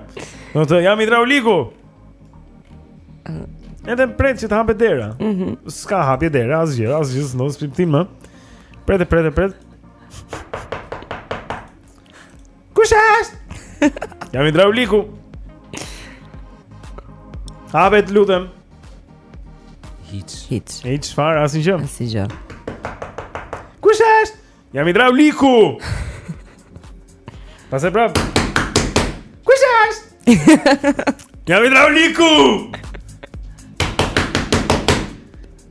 Thotë jam hidrauliku. Edhe pret që të hapet dera. Mhm. Mm S'ka hapje dera asgjë, asgjë s'ndodh më. Pret e pret e pret. Kush është? Jam hidrauliku. Hape të lutem. Hiç. Hiç. Hiç fare asnjë gjë. Asnjë gjë. Kush është? Jam hidrauliku. Pastaj prap. Kush është? Jam hidrauliku.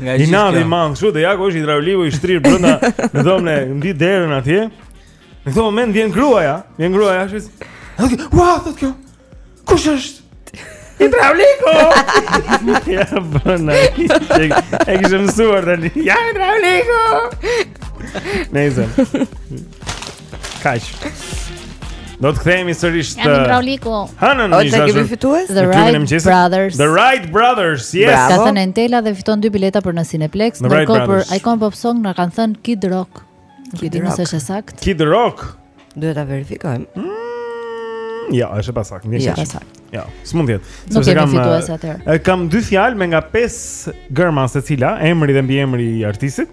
Nga gjithë. Inat i madh kështu dhe Jako është hidrauliku i shtrirë brenda në dhomën mbi derën atje. Në këtë moment vjen gruaja, vjen gruaja ashtu. Ua, thotë kjo. Kush është? Hidrauliku! ja bëna, e kishte mësuar tani, ja, hidrauliku! Nejse. Kaq. Do të kthehemi sërish te hidrauliku. Hanë në Ose kemi fitues? The Right Brothers. The Right Brothers. Yes. Ka thënë Entela dhe fiton dy bileta për në Cineplex, ndërkohë për Icon Pop Song na kanë thënë Kid Rock. Nuk e di nëse është saktë. Kid Rock. Duhet ta verifikojmë. Mm, jo, është e pasaktë. Mirë. Jo, e pasaktë. Jo, s'mund të jetë. Nuk kemi fitues atëherë. Kam dy fjalë me nga pesë gërma secila, emri dhe mbiemri i artistit.